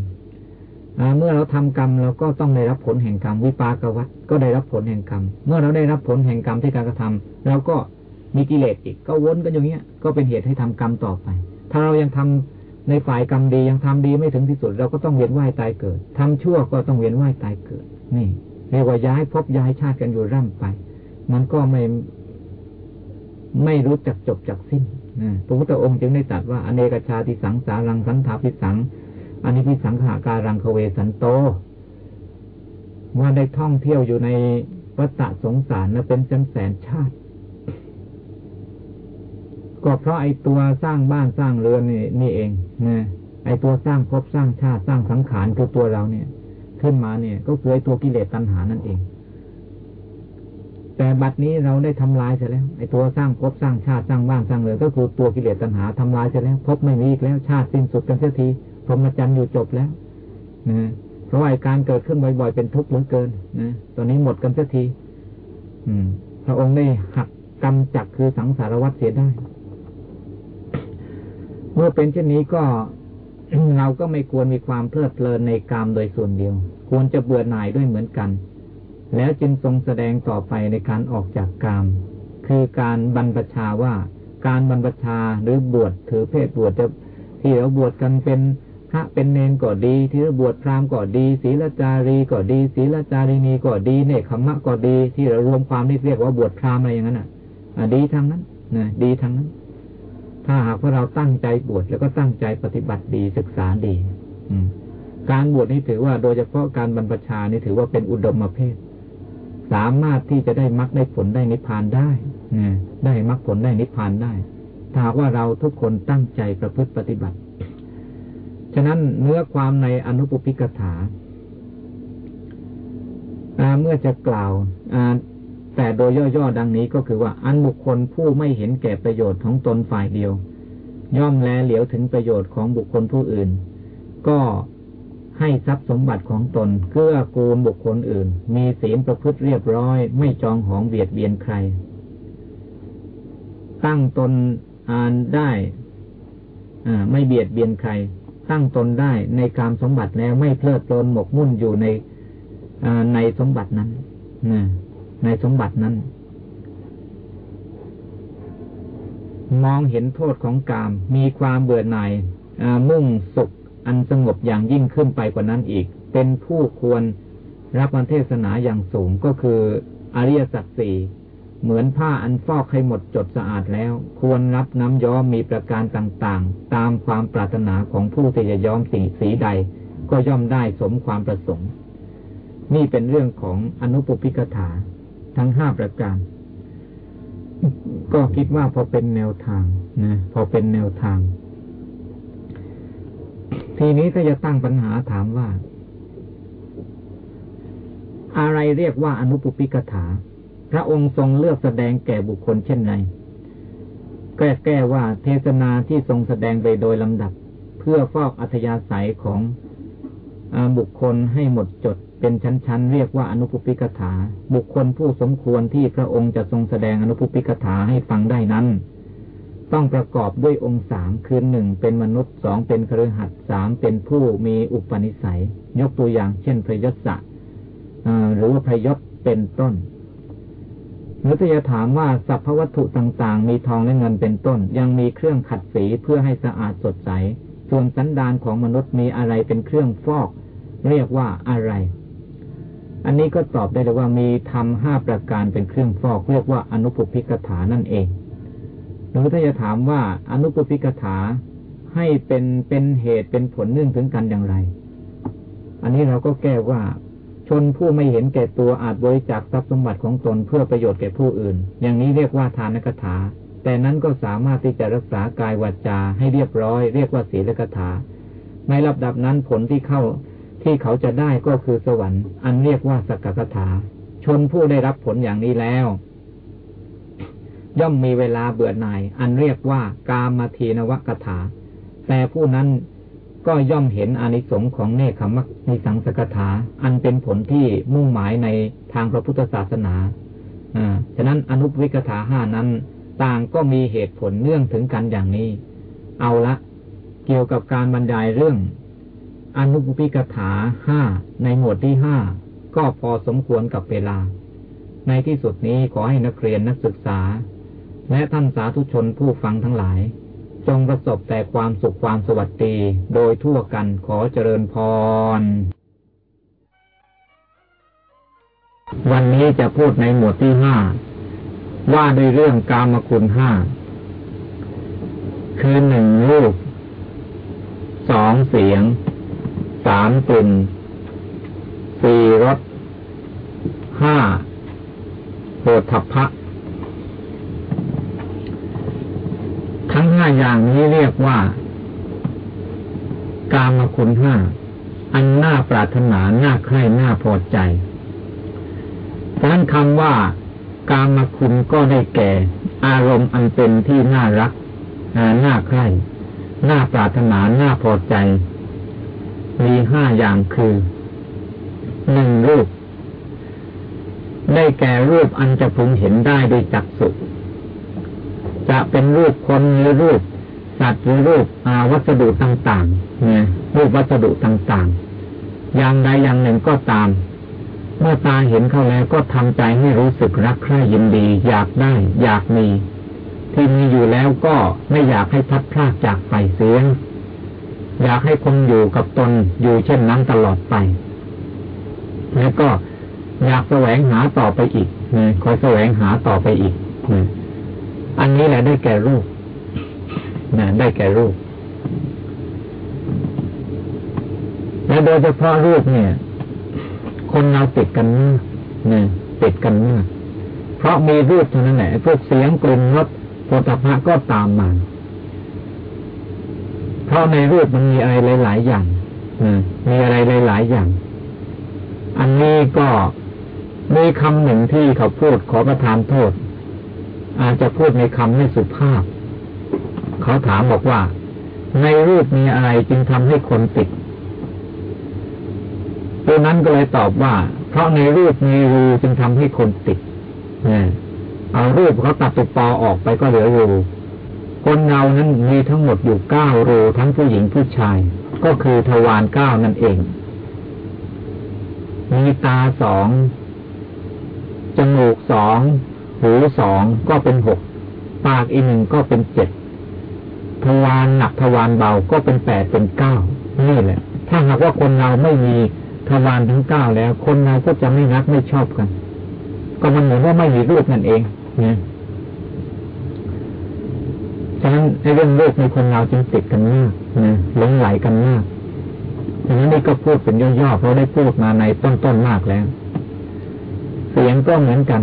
เมื่อเราทำกรรมเราก็ต้องได้รับผลแห่งกรรมวิปากวัฏก็ได้รับผลแห่งกรรม เมื่อเราได้รับผลแห่งกรรมที่การกระทำเราก็มีกิเลสอีกก็วนกันอย่างเงี้ย ก็เป็นเหตุให้ทำกรรมต่อไป ถ้าเรายังทำในฝ่ายกรรมดียังทำดีไม่ถึงที่สุด เราก็ต้องเวียนว่ายตายเกิดทำชั่วก็ต้องเวียนว่ายตายเกิด นี่เรียกว่าย้ายพบย้ายชาติกันอยู่ร่ำไป มันก็ไม่ไม่รู้จักจบจักสิ้นพระพุทธองค์จึงได้ตรัสว่าอเนกชาติสังสารังสันทาพิสัง อันนี้พิสังขาการังคเวสันโตว่าได้ท่องเที่ยวอยู่ในวัฏสงสารนะเป็นแสนแสนชาติ ก็เพราะไอ้ตัวสร้างบ้านสร้างเรือนนี่นี่เองนะไอ้ตัวสร้างภพสร้างชาติสร้างสังขารคือตัวเราเนี่ย ขึ้นมาเนี่ย ก็คือไอ้ตัวกิเลสตัณหานั่นเอง แต่บัดนี้เราได้ทำลายเสร็จแล้วไอ้ตัวสร้างภพสร้างชาติสร้างบ้านสร้างเรือนก็คือตัวกิเลสตัณหาทำลายเสร็จแล้วภพไม่มีอีกแล้วชาติสิ้นสุดกันเสียที พรหมจรรย์อยู่จบแล้วนะเพราะว่าการเกิดขึ้นบ่อยๆเป็นทุกข์เหลือเกินนะตอนนี้หมดกันสียทีอืมพระองค์ได้หักกรรมจักคือสังสารวัฏเสียได้ เมื่อเป็นเช่นนี้ก็เราก็ไม่ควรมีความเพลิดเพลินในกามโดยส่วนเดียว ควรจะเบื่อหน่ายด้วยเหมือนกัน แล้วจึงทรงแสดงต่อไปในการออกจากกาม คือการบรรพชาว่า การบรรพชาหรือบวชถือเพศบวชจะที่เราบวชกันเป็น พระเป็นเนนก็ดีที่เราบวชพราหมณ์ก็ดีศีลจารีก็ดีศีลจารีนีก็ดีเนคขมะก็ดี ที่เรารวมความนี่เรียกว่าบวชพราหมณ์อะไรอย่างนั้นอะดีทั้งนั้นนะดีทั้งนั้น ถ้าหากว่าเราตั้งใจบวชแล้วก็ตั้งใจปฏิบัติดีศึกษาดี อืมการบวชนี่ถือว่าโดยเฉพาะการบรรพชานี่ถือว่าเป็นอุดมเพศสามารถที่จะได้มรรคได้ผลได้นิพพานได้นะได้มรรคผลได้นิพพานได้ถ้าว่าเราทุกคนตั้งใจประพฤติปฏิบัติ ฉะนั้นเนื้อความในอนุปปิกถาเมื่อจะกล่าวแต่โดยย่อๆดังนี้ก็คือว่า อันบุคคลผู้ไม่เห็นแก่ประโยชน์ของตนฝ่ายเดียว ย่อมแลเหลียวถึงประโยชน์ของบุคคลผู้อื่น ก็ให้ทรัพย์สมบัติของตนเกื้อกูลบุคคลอื่น มีศีลประพฤติเรียบร้อย ไม่จองหองเบียดเบียนใคร ตั้งตนอ่านได้ไม่เบียดเบียนใคร ตั้งตนได้ในการสมบัติแล้วไม่เพลิดเพลินหมกมุ่นอยู่ในในสมบัตินั้นในสมบัตินั้น มองเห็นโทษของกาม มีความเบื่อหน่ายมุ่งสุขอันสงบอย่างยิ่งขึ้นไปกว่านั้นอีก เป็นผู้ควรรับวันเทศนาอย่างสูงก็คืออริยสัจสี่ เหมือนผ้าอันฟอกให้หมดจดสะอาดแล้ว ควรรับน้ำย้อมมีประการต่างๆ ตามความปรารถนาของผู้ที่จะย้อมสีสีใด ก็ย่อมได้สมความประสงค์ นี่เป็นเรื่องของอนุปุพิกถาทั้งห้าประการ ก็คิดว่าพอเป็นแนวทางนะพอเป็นแนวทาง ทีนี้ถ้าจะตั้งปัญหาถามว่า อะไรเรียกว่าอนุปุพิกถา พระองค์ทรงเลือกแสดงแก่บุคคลเช่นไรแก้แก้ว่าเทศนาที่ทรงแสดงไปโดยลำดับ เพื่อฟอกอัธยาศัยของอบุคคลให้หมดจดเป็นชั้นๆ เรียกว่าอนุปุพิกถา บุคคลผู้สมควรที่พระองค์จะทรงแสดงอนุปุพิกถาให้ฟังได้นั้น ต้องประกอบด้วยองค์สามคือหนึ่งเป็นมนุษย์สองเป็นครือขัดสามเป็นผู้มีอุปนิสัย ยกตัวอย่างเช่นพระยศะหรือว่าพระยศเป็นต้น หรือจะถามว่าสัพพวัตถุต่างๆ มีทองและเงินเป็นต้น ยังมีเครื่องขัดสีเพื่อให้สะอาดสดใส ส่วนสันดานของมนุษย์มีอะไรเป็นเครื่องฟอก เรียกว่าอะไร อันนี้ก็ตอบได้เลยว่ามีทำห้าประการเป็นเครื่องฟอก เรียกว่าอนุปพิกถานั่นเอง หรือถ้าจะถามว่าอนุปพิกถาให้เป็นเป็นเหตุเป็นผลเนื่องถึงกันอย่างไร อันนี้เราก็แก้ว่า นผู้ไม่เห็นแก่ตัวอาจบริจาคทรัพย์สมบัติของตนเพื่อประโยชน์แก่ผู้อื่น อย่างนี้เรียกว่าทานกถา แต่นั้นก็สามารถที่จะรักษากายวาจาให้เรียบร้อย เรียกว่าศีลกถา ในระดับนั้นผลที่เข้าที่เขาจะได้ก็คือสวรรค์ อันเรียกว่าสักกถา ชนผู้ได้รับผลอย่างนี้แล้ว ย่อมมีเวลาเบื่อหน่าย อันเรียกว่ากามาทีนวกถา แต่ผู้นั้น ก็ย่อมเห็นอานิสงส์ของเนคขมักในสังสกถา อันเป็นผลที่มุ่งหมายในทางพระพุทธศาสนาอ่าฉะนั้นอนุวิกถาห้านั้น ต่างก็มีเหตุผลเนื่องถึงกันอย่างนี้ เอาละ เกี่ยวกับการบรรยายเรื่อง อนุปปิกถาห้าในหมวดที่ห้าก็พอสมควรกับเวลา ในที่สุดนี้ขอให้นักเรียนนักศึกษา และท่านสาธุชนผู้ฟังทั้งหลาย จงประสบแต่ความสุขความสวัสดี โดยทั่วกันขอเจริญพร วันนี้จะพูดในหมวดที่ห้า ว่าด้วยเรื่องกามคุณห้า คือหนึ่งรูป สองเสียง สามกลิ่น สี่รส ห้าโหทัพพะ ทั้งห้าอย่างนี้เรียกว่า กามคุณห้า อันน่าปรารถนา น่าใคร่ น่าพอใจดังนั้นคำว่า กามคุณก็ได้แก่ อารมณ์อันเป็นที่น่ารัก น่าใคร่ น่าปรารถนา น่าพอใจ มีห้าอย่างคือหนึ่งรูป ได้แก่รูปอันจะพึงเห็นได้โดยจักสุ จะเป็นรูปคนหรือรูป สัตว์หรือรูปวัสดุต่างๆเนี่ยรูปวัสดุต่างๆ อย่างใดอย่างหนึ่งก็ตาม เมื่อตาเห็นเข้าแล้วก็ทำใจให้รู้สึกรักใคร่ยินดี อยากได้ อยากมี ที่มีอยู่แล้วก็ไม่อยากให้พัดพลากจากไปเสียงอยากให้คงอยู่กับตนอยู่เช่นนั้นตลอดไป แล้วก็อยากแสวงหาต่อไปอีกนะคอยแสวงหาต่อไปอีกนะ อันนี้แหละได้แก่รูปนะได้แก่รูป และโดยเฉพาะรูปเนี่ย คนเราติดกันมากนะติดกันมาก เพราะมีรูปเท่านั้นแหละพวกเสียงกลิ่นรสโผฏฐะก็ตามมาเพราะในรูปมันมีอะไรหลาย ๆ อย่างนะมีอะไรหลาย ๆ อย่าง อันนี้ก็มีคำหนึ่งที่เขาพูดขอประทานโทษ อาจจะพูดในคำไม่สุภาพ เขาถามบอกว่า ในรูปมีอะไรจึงทำให้คนติดตัวนั้นก็เลยตอบว่า เพราะในรูปมีรูจึงทำให้คนติดเนี่ยเอารูปเขาตัดตุปอออกไปก็เหลือรูคนเงานั้นมีทั้งหมดอยู่เก้ารูทั้งผู้หญิงผู้ชาย ก็คือทวารเก้านั่นเอง มีตาสองจมูกสอง หูสองก็เป็นหกปากอีกหนึ่งก็เป็นเจ็ดทวารหนักทวารเบาก็เป็นแปดเป็นเก้านี่แหละ ถ้าหากว่าคนเราไม่มีทวารทั้งเก้าแล้ว คนเราก็จะไม่รักไม่ชอบกัน ก็มันเหมือนว่าไม่มีรูปนั่นเองนะฉะนั้นในเรื่องรูปในคนเราจึงติดกันมากนะหลงไหลกันมากฉะนั้นนี่ก็พูดเป็นย่อๆเพราะได้พูดมาในต้นๆมากแล้ว เสียงก็เหมือนกัน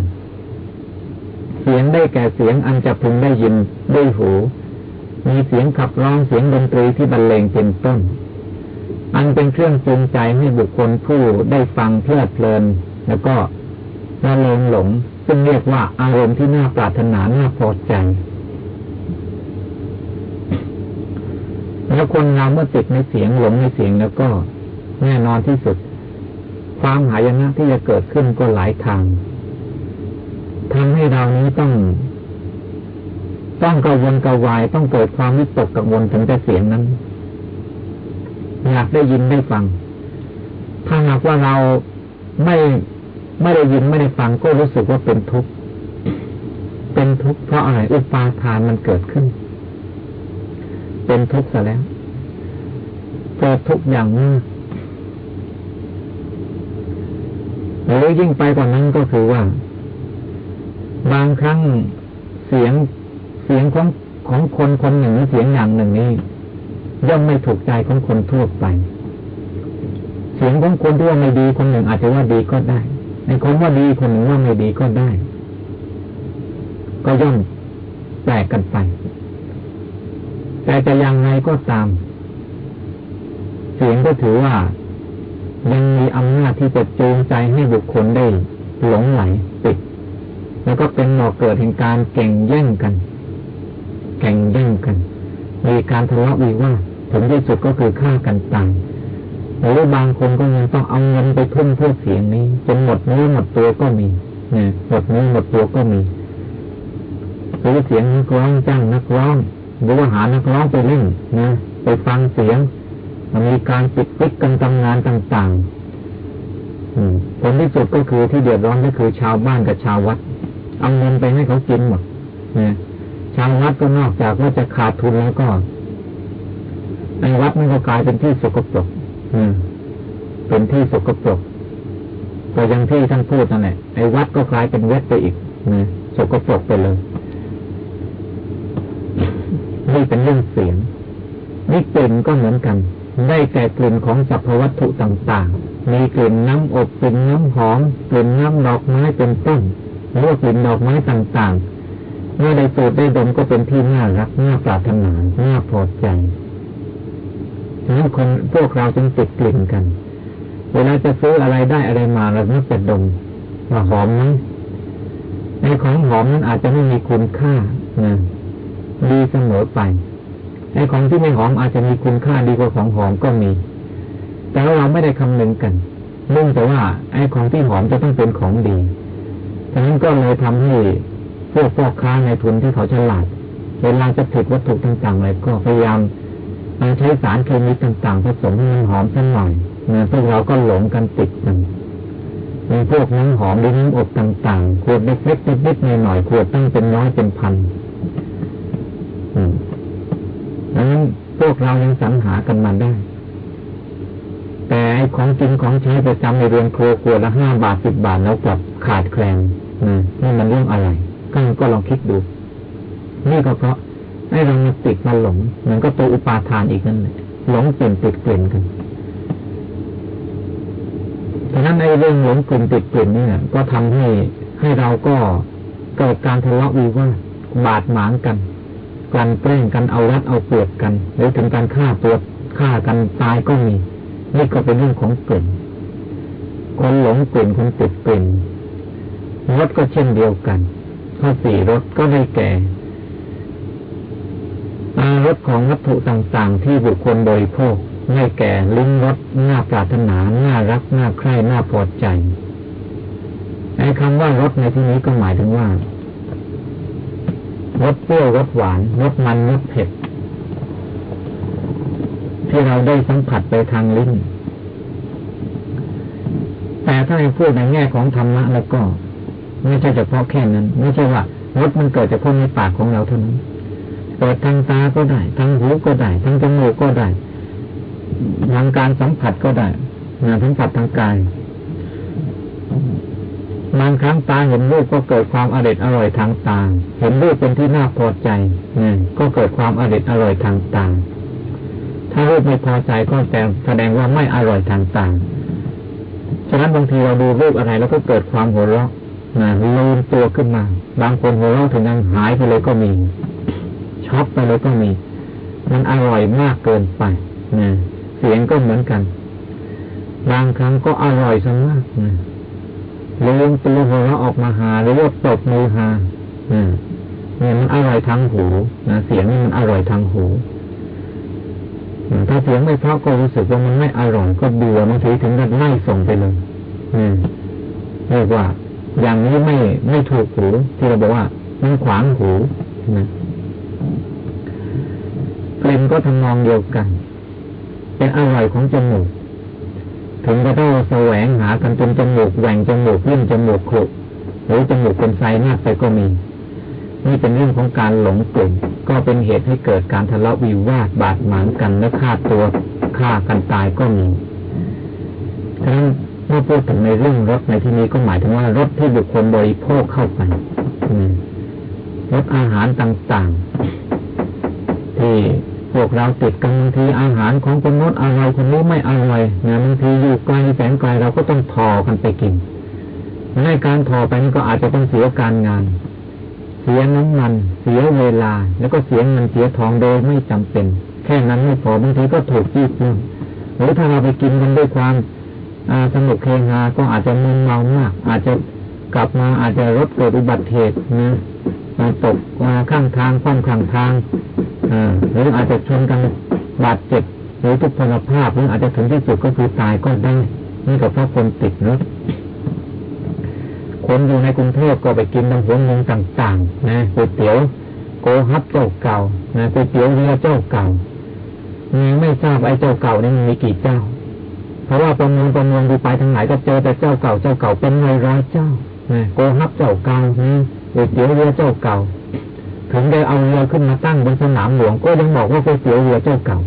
เสียงได้แก่เสียงอันจะพึงได้ยินด้วยหู มีเสียงขับร้องเสียงดนตรีที่บรรเลงเป็นต้น อันเป็นเครื่องจูงใจให้บุคคลผู้ได้ฟังเพลิดเพลิน แล้วก็ละเลงหลง ซึ่งเรียกว่าอารมณ์ที่น่าปรารถนาน่าพอใจแล้วคนเราเมื่อติดในเสียงหลงในเสียงแล้วก็แน่นอนที่สุด ความหายนะที่จะเกิดขึ้นก็หลายทาง ทำให้เรานี้ต้อง ต้องกังวลกระวายต้องเกิดความวิตกกังวลถึงแต่เสียงนั้น อยากได้ยินได้ฟัง ถ้าหากว่าเราไม่ไม่ได้ยินไม่ได้ฟังก็รู้สึกว่าเป็นทุกข์เป็นทุกข์เพราะอะไรอุปาทานมันเกิดขึ้น เป็นทุกข์ซะแล้วเกิดทุกข์อย่างมากหรือยิ่งไปกว่านั้นก็คือว่า บางครั้งเสียงเสียงของของคนคนหนึ่งเสียงอย่างหนึ่งนี้ย่อมไม่ถูกใจของคนทั่วไป เสียงของคนที่ว่าไม่ดีคนหนึ่งอาจจะว่าดีก็ได้ ในคนว่าดีคนหนึ่งว่าไม่ดีก็ได้ ก็ย่อมแตกกันไป แต่จะยังไงก็ตาม เสียงก็ถือว่า ยังมีอำนาจที่จะจูงใจให้บุคคลได้หลงไหลติด แล้วก็เป็นหนอกเกิดแห่งการแข่งแย่งกัน แข่งแย่งกัน มีการทะเลาะวิวาทถึงที่สุดก็คือฆ่ากันตายหรือบางคนก็ยังต้องเอาเงินไปทุ่มเพื่อเสียงนี้จนหมดเนื้อหมดตัวก็มีเนี่ยหมดเนื้อหมดตัวก็มีหรือเสียงนักร้องจ้างนักร้องหรือว่าหานักร้องไปเล่นนะไปฟังเสียงมันมีการปิดปิดกันทำงานต่างๆผลที่สุดก็คือที่เดือดร้อนก็คือชาวบ้านกับชาววัด เอาเงินไปให้เขากินหมดเนี่ยชาววัดก็นอกจากว่าจะขาดทุนแล้วก็ในวัดมันก็กลายเป็นที่สกปรกเป็นที่สกปรกก็ยังที่ท่านพูดนั่นแหละไอ้วัดก็กลายเป็นเวทไปอีกนะสกปรกไปเลยนี่เป็นเรื่องเสียงนี่กลิ่นก็เหมือนกัน ได้แก่กลิ่นของสัพพวัตถุต่างๆ มีกลิ่นน้ำอบกลิ่นน้ำหอมกลิ่นน้ำดอกไม้เป็นต้น หรือว่ากลิ่นดอกไม้ต่างๆ เมื่อได้สูดได้ดมก็เป็นที่น่ารักน่าปรารถนาน่าพอใจฉะนั้นคนพวกเราจึงติดกลิ่นกัน เวลาจะซื้ออะไรได้อะไรมาเราต้องจะดมว่าหอมไหมในของหอมนั้นอาจจะไม่มีคุณค่านะดีเสมอไปไอ้ของที่ไม่หอมอาจจะมีคุณค่าดีกว่าของหอมก็มี แต่เราไม่ได้คำนึงกันเนื่องจากว่าไอ้ของที่หอมจะต้องเป็นของดี ฉะนั้นก็เลยทำให้พวกพ่อค้าในทุนที่เขาฉลาดเวลาจะผลิตวัตถุต่างๆอะไรก็พยายามใช้สารเคมีต่างๆผสมให้มันหอมสักหน่อยนะพวกเราก็หลงกันติดมันมีพวกน้ำหอมหรือน้ำอบต่างๆขวดเล็กๆนิดๆหน่อยๆขวดตั้งเป็นน้อยเป็นพันดังนั้นพวกเรายังสรรหากันมาได้ แต่ของจริงของใช้ประจำในเรือนครัวขวดละห้าบาทสิบบาทแล้วกลับขาดแคลน นี่มันเรื่องอะไร ก็ก็ลองคิดดู นี่ก็เพราะให้เรามาติดมาหลง มันก็ตัวอุปาทานอีกนั่นแหละหลงเปลี่ยนติดเปลี่ยนกันฉะนั้นในเรื่องหลงกลิ่นติดกลิ่นนี่ก็ทำให้ให้เราก็เกิดการทะเลาะวิวาทบาดหมางกันกันแกล้งกันเอารัดเอาเปลือกกัน หรือถึงการฆ่าตัวฆ่ากันตายก็มี นี่ก็เป็นเรื่องของกลิ่นคนหลงกลิ่นคนติดกลิ่น รถก็เช่นเดียวกัน ข้อสี่รถก็ได้แก่อารสของวัตถุต่างๆ ที่บุคคลบริโภคได้แก่ลิ้มรสน่าปรารถนาน่ารักน่าใคร่น่าพอใจไอ้คำว่ารสในที่นี้ก็หมายถึงว่ารสเปรี้ยวรสหวานรสมันรสเผ็ด ที่เราได้สัมผัสไปทางลิ้น แต่ถ้าให้พูดในแง่ของธรรมะแล้วก็ ไม่ใช่เฉพาะแค่นั้น ไม่ใช่ว่ารสมันเกิดจากพ้นในปากของเราเท่านั้นเกิดทางตาก็ได้ ทางหูก็ได้ทางจมูกก็ได้ทางการสัมผัสก็ได้งานสัมผัสทางกายบางครั้งตาเห็นรูปก็เกิดความอร่อยอร่อยทางตาเห็นรูปเป็นที่น่าพอใจเนี่ยก็เกิดความอร่อยอร่อยทางตาถ้ารูปไม่พอใจก็แสดงว่าไม่อร่อยทางตาฉะนั้นบางทีเราดูรูปอะไรแล้วก็เกิดความหัวเราะ ลืมตัวขึ้นมา บางคนหัวเราะถึงยังหายไปเลยก็มีช็อปไปเลยก็มี มันอร่อยมากเกินไปนะเสียงก็เหมือนกัน บางครั้งก็อร่อยซะมากนะลืมตัวหัวเราะออกมาหาหรือว่าตบมือหาเนี่ยมันอร่อยทางหูนะเสียงนี่มันอร่อยทางหูถ้าเสียงไม่เพราะก็รู้สึกว่ามันไม่อร่อยก็เบื่อบางทีถึงกับไล่ส่งไปเลยเรียกว่า อย่างนี้ไม่ไม่ถูกหูที่เราบอกว่ามันขวางหูนะกลิ่นก็ทำนองเดียวกัน เป็นอร่อยของจมูก ถึงก็ต้องแสวงหากันจนจมูกแหว่งจมูกยื่นจมูกขรุหรือจมูกเป็นไซนักไปก็มี นี่เป็นเรื่องของการหลงกลุ่มก็เป็นเหตุให้เกิดการทะเลาะวิวาทบาดหมางกันและฆ่าตัวฆ่ากันตายก็มีฉะนั้น เมื่อพูดถึงในเรื่องรถในที่นี้ก็หมายถึงว่ารถที่บุคคลบริโภคเข้าไปรถอาหารต่างๆ ที่พวกเราติดกันบางทีอาหารของคนโน้นอร่อยคนนี้ไม่อร่อยนะบางทีอยู่ไกลแสนไกลเราก็ต้องทอกันไปกินในการทอไปนี่ก็อาจจะต้องเสียการงาน เสียน้ำมัน เสียเวลา แล้วก็เสียเงินเสียทองโดยไม่จำเป็น แค่นั้นไม่พอบางทีก็ถูกจี้เพื่อหรือถ้าเราไปกินกันด้วยความ สนุกเฮฮาก็อาจจะมึนเมามาก อาจจะกลับมาอาจจะรถเกิดอุบัติเหตุนะมาตกมาข้างทางคว่ำข้างทางหรืออาจจะชนกันบาดเจ็บหรือทุกพลภาพหรืออาจจะถึงที่สุดก็คือตายก็ได้ นี่ก็เพราะคนติดรถคนอยู่ในกรุงเทพก็ไปกินตางหัวเมืองต่างๆนะก๋วยเตี๋ยวโกฮับเจ้าเก่านะก๋วยเตี๋ยวเรือเจ้าเก่าไม่ทราบไอ้เจ้าเก่านี่มันมีกี่เจ้า เพราะว่าประมวลประมวลดูไปทางไหนก็เจอแต่เจ้าเก่าเจ้าเก่าเป็นร้อยร้อยเจ้านะโกฮับเจ้าเก่าก๋วยเตี๋ยวเรือเจ้าเก่า ถึงได้เอาเรือขึ้นมาตั้งบนสนามหลวงก็ยังบอกว่าก๋วยเตี๋ยวเรือเจ้าเก่า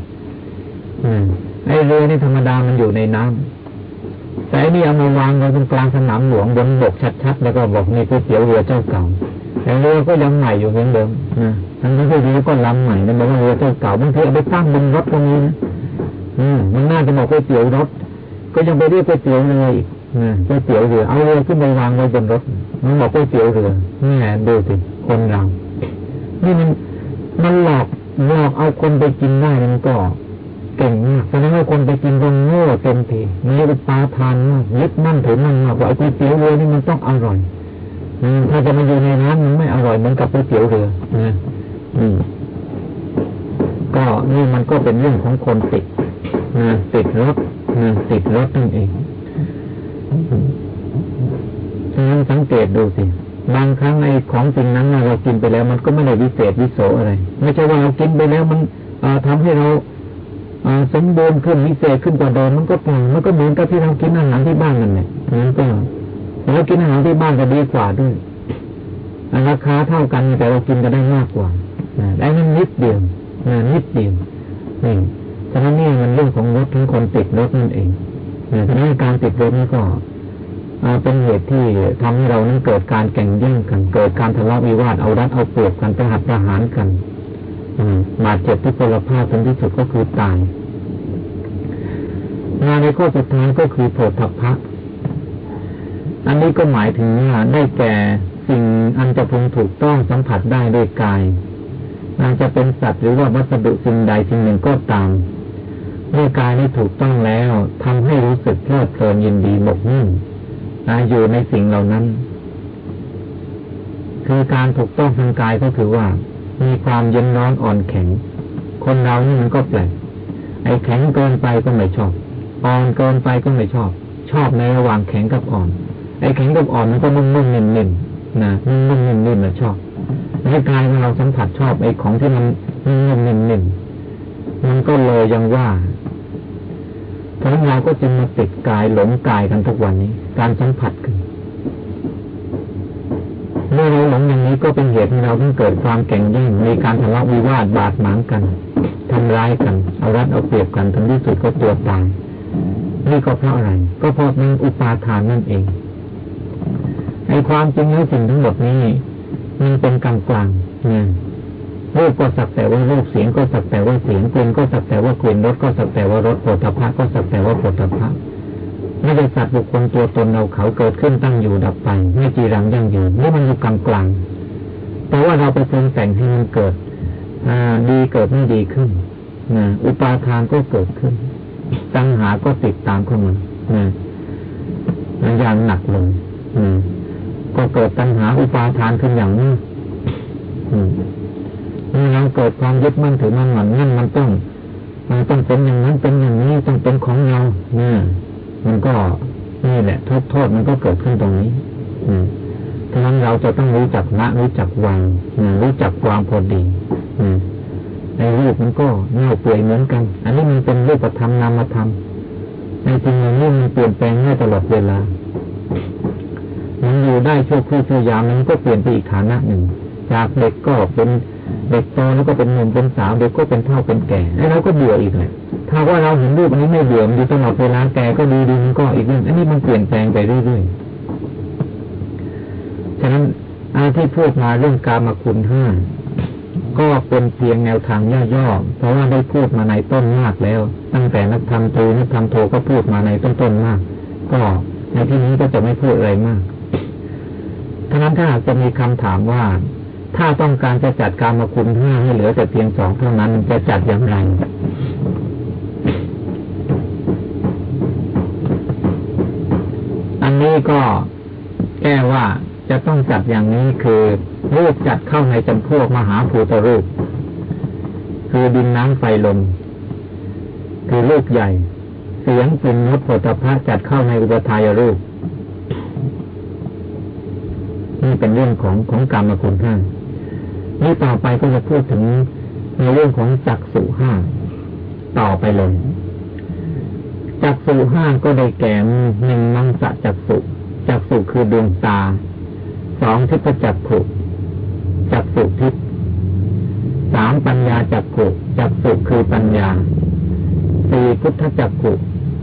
อืมไอ้เรือนี่ธรรมดามันอยู่ในน้ำแต่นี่เอามาวางไว้ตรงกลางสนามหลวงบนบกชัดๆแล้วก็บอกนี่ก๋วยเตี๋ยวเรือเจ้าเก่าแต่เรือก็ยังใหม่อยู่เหมือนเดิมนะทั้งที่เรือก็ลำใหม่นะบอกว่าเรือเจ้าเก่าบางทีเอาไปตั้งบนรถตรงนี้นะอืมมันน่าจะบอกก๋วยเตี๋ยวรถ ก็ยังไปเรียกก๋วยเตี๋ยวเรืออีกนะก๋วยเตี๋ยวเรือเอาเรือขึ้นไปวางไว้บนรถมันบอกก๋วยเตี๋ยวเรือนี่แหละดูสิคนเรานี่มันมันหลอกหลอกเอาคนไปกินได้มันก็เก่งมากแสดงว่าคนไปกินก็โง่เต็มทีนี่เป็นปลาทานมากยึดมั่นถือมั่นมากว่าก๋วยเตี๋ยวเรือนี่มันต้องอร่อยถ้าจะมาอยู่ในน้ำมันไม่อร่อยเหมือนกับก๋วยเตี๋ยวเรือนะอืมก็นี่มันก็เป็นเรื่องของคนติดนะติดรถ นะติดรถนั่นเองฉะนั้นสังเกตดูสิบางครั้งไอ้ของสิ่งนั้นเรากินไปแล้วมันก็ไม่ได้วิเศษวิโสอะไร ไม่ใช่ว่าเรากินไปแล้วมันทำให้เราสมบูรณ์ขึ้นวิเศษขึ้นกว่าเดิมมันก็เปล่ามันก็เหมือนกับที่เรากินอาหารที่บ้านนั่นแหละนั้นก็เรากินอาหารที่บ้านก็ดีกว่าด้วยราคาเท่ากันแต่เรากินก็ได้มากกว่าได้นั้นนิดเดียวนิดเดียวนี่ ฉะนั้นนี่มันเรื่องของรถทั้งคนติดรถนั่นเองฉะนั้นการติดรถนี่ก็เป็นเหตุที่ทำให้เรานั้นเกิดการแข่งแย่งกัน เกิดการทะเลาะวิวาทเอารัดเอาเปรียบกันประหัตประหารกันบาดเจ็บทุกพลภาพจนที่สุดก็คือตายงานในข้อสุดท้ายก็คือโผฏฐัพพะอันนี้ก็หมายถึงว่าได้แก่สิ่งอันจะพึงถูกต้องสัมผัสได้ด้วยกายอาจจะเป็นสัตว์หรือว่าวัสดุสิ่งใดสิ่งหนึ่งก็ตาม เมื่อกายนี้ถูกต้องแล้วทำให้รู้สึกเพลิดเพลินยินดีหมกมุ่นอยู่ในสิ่งเหล่านั้น คือการถูกต้องทางกายก็คือว่า มีความเย็นร้อนอ่อนแข็ง คนเรานี่มันก็แปลกไอ้แข็งเกินไปก็ไม่ชอบอ่อนเกินไปก็ไม่ชอบ ชอบในระหว่างแข็งกับอ่อน ไอ้แข็งกับอ่อนมันก็นุ่มๆนิ่มๆนะนุ่มๆนิ่มๆนะชอบในกายของเราสัมผัสชอบไอ้ของที่มันนิ่มๆนิ่มๆมันก็เลยยังว่า เพราะเราก็จึงมาติดกายหลงกายกันทุกวันนี้ การสัมผัสกันเมื่อเราหลงอย่างนี้ก็เป็นเหตุให้เราต้องเกิดความแข่งแย่งมีการทะเลาะวิวาทบาดหมางกันทำร้ายกันเอารัดเอาเปรียบกันทั้งที่สุดก็ตัวตายนี่ก็เพราะอะไร ก็เพราะมันอุปาทานนั่นเองไอ้ความจริงแล้วสิ่งทั้งหมดนี้มันเป็นกลางกลางเนี่ย รูปก็สักแต่ว่ารูปเสียงก็สักแต่ว่าเสียงกลิ่นก็สักแต่ว่ากลิ่นรสก็สักแต่ว่ารสผฏฐัพพะก็สักแต่ว่าผฏฐัพพะไม่ได้สัตว์บุคคลตัวตนเราเขาเกิดขึ้นตั้งอยู่ดับไปไม่จีรังยั่งยืนนี่มันอยู่กลางกลางแต่ว่าเราไปปรุงแต่งให้มันเกิดอ่าดีเกิดไม่ดีขึ้นนะอุปาทานก็เกิดขึ้น ตัณหาก็ติดตามเข้ามานะอย่างหนักลงก็เกิดตัณหาอุปาทานขึ้นอย่างนี้ มื่อเราเกิดความยึดมั่นถือมั่นหมันนั่นมันต้องมันต้องเป็นอย่างนั้นเป็นอย่างนี้ต้องเป็นของเราเนี่ยมันก็นี่แหละโทษโทษมันก็เกิดขึ้นตรงนี้ อืมฉะนั้นเราจะต้องรู้จักละรู้จักวางรู้จักวางพอดีในรูปมันก็เน่าเปื่อยเหมือนกัน อันนี้มันเป็นรูปธรรมนามธรรมในจริงมันนี่มันเปลี่ยนแปลงได้ตลอดเวลา มันอยู่ได้ชั่วครู่ชั่วยามมันก็เปลี่ยนไปอีกฐานะหนึ่ง จากเด็กก็เป็น เด็กโตแล้วก็เป็นหนุ่มเป็นสาวเด็กก็เป็นเท่าเป็นแก่แล้วเราก็เบื่ออีกเลยถ้าว่าเราเห็นรูปอันนี้ไม่เบื่อมันดีตลอดเวลาแก่ก็ดีดีมันก็อีกเรื่องอันนี้มันเปลี่ยนแปลงไปเรื่อยๆฉะนั้นอาที่พูดมาเรื่องการมาคุณห้าก็เป็นเพียงแนวทางย่อๆ เพราะว่าได้พูดมาในต้นมากแล้ว ตั้งแต่นักธรรมตรีนักธรรมโทก็พูดมาในต้นๆมาก ก็ในที่นี้ก็จะไม่พูดอะไรมากฉะนั้นถ้าจะมีคำถามว่า ถ้าต้องการจะจัดการมาคุณห้าให้เหลือแต่เพียงสองเท่านั้นจะจัดอย่างไรอันนี้ก็แก้ว่าจะต้องจัดอย่างนี้คือรูปจัดเข้าในจำพวกมหาภูตรูป คือดินน้ำไฟลม คือรูปใหญ่ เสียงเป็นนโผฏฐะจัดเข้าในอุปทายรูปนี่เป็นเรื่องของของกรรมคุณท่า นนี่ต่อไปก็จะพูดถึงในเรื่องของจักสุห้าต่อไปเลยจักสุห้าก็ได้แก่หนึ่งมังสะจักสุจักสุคือดวงตาสองทิพจักขุจักสุทิพสามปัญญาจักขุจักสุคือปัญญาสี่พุทธจักขุ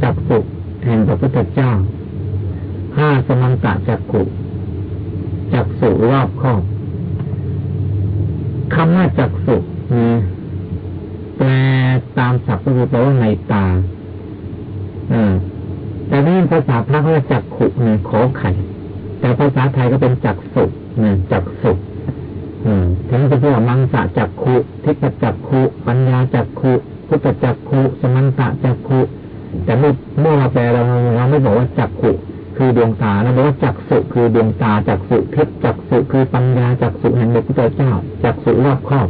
จักสุแห่งพระพุทธเจ้าห้าสมังตะจักขุจักสุรอบครอบำว่าจักสุแปลตามศัพท์ก็คือแปลว่าในตาอแต่นี่ภาษาพระเขาจะจักขุเนี่ยขอไข่ แต่ภาษาไทยก็เป็นจักสุเนี่ยจักสุถึงจะพูดว่ามังสะจักขุทิพจักขุปัญญาจักขุพุทธจักขุสมันตะจักขุแต่เมื่อเมื่อเราแปลเราเราไม่บอกว่าจักขุ คือดวงตาเราบอกว่าจักสุคือดวงตาจักสุทิพจักสุคือปัญญาจักสุแห่งพระพุทธเจ้าจักสุรอบครอบ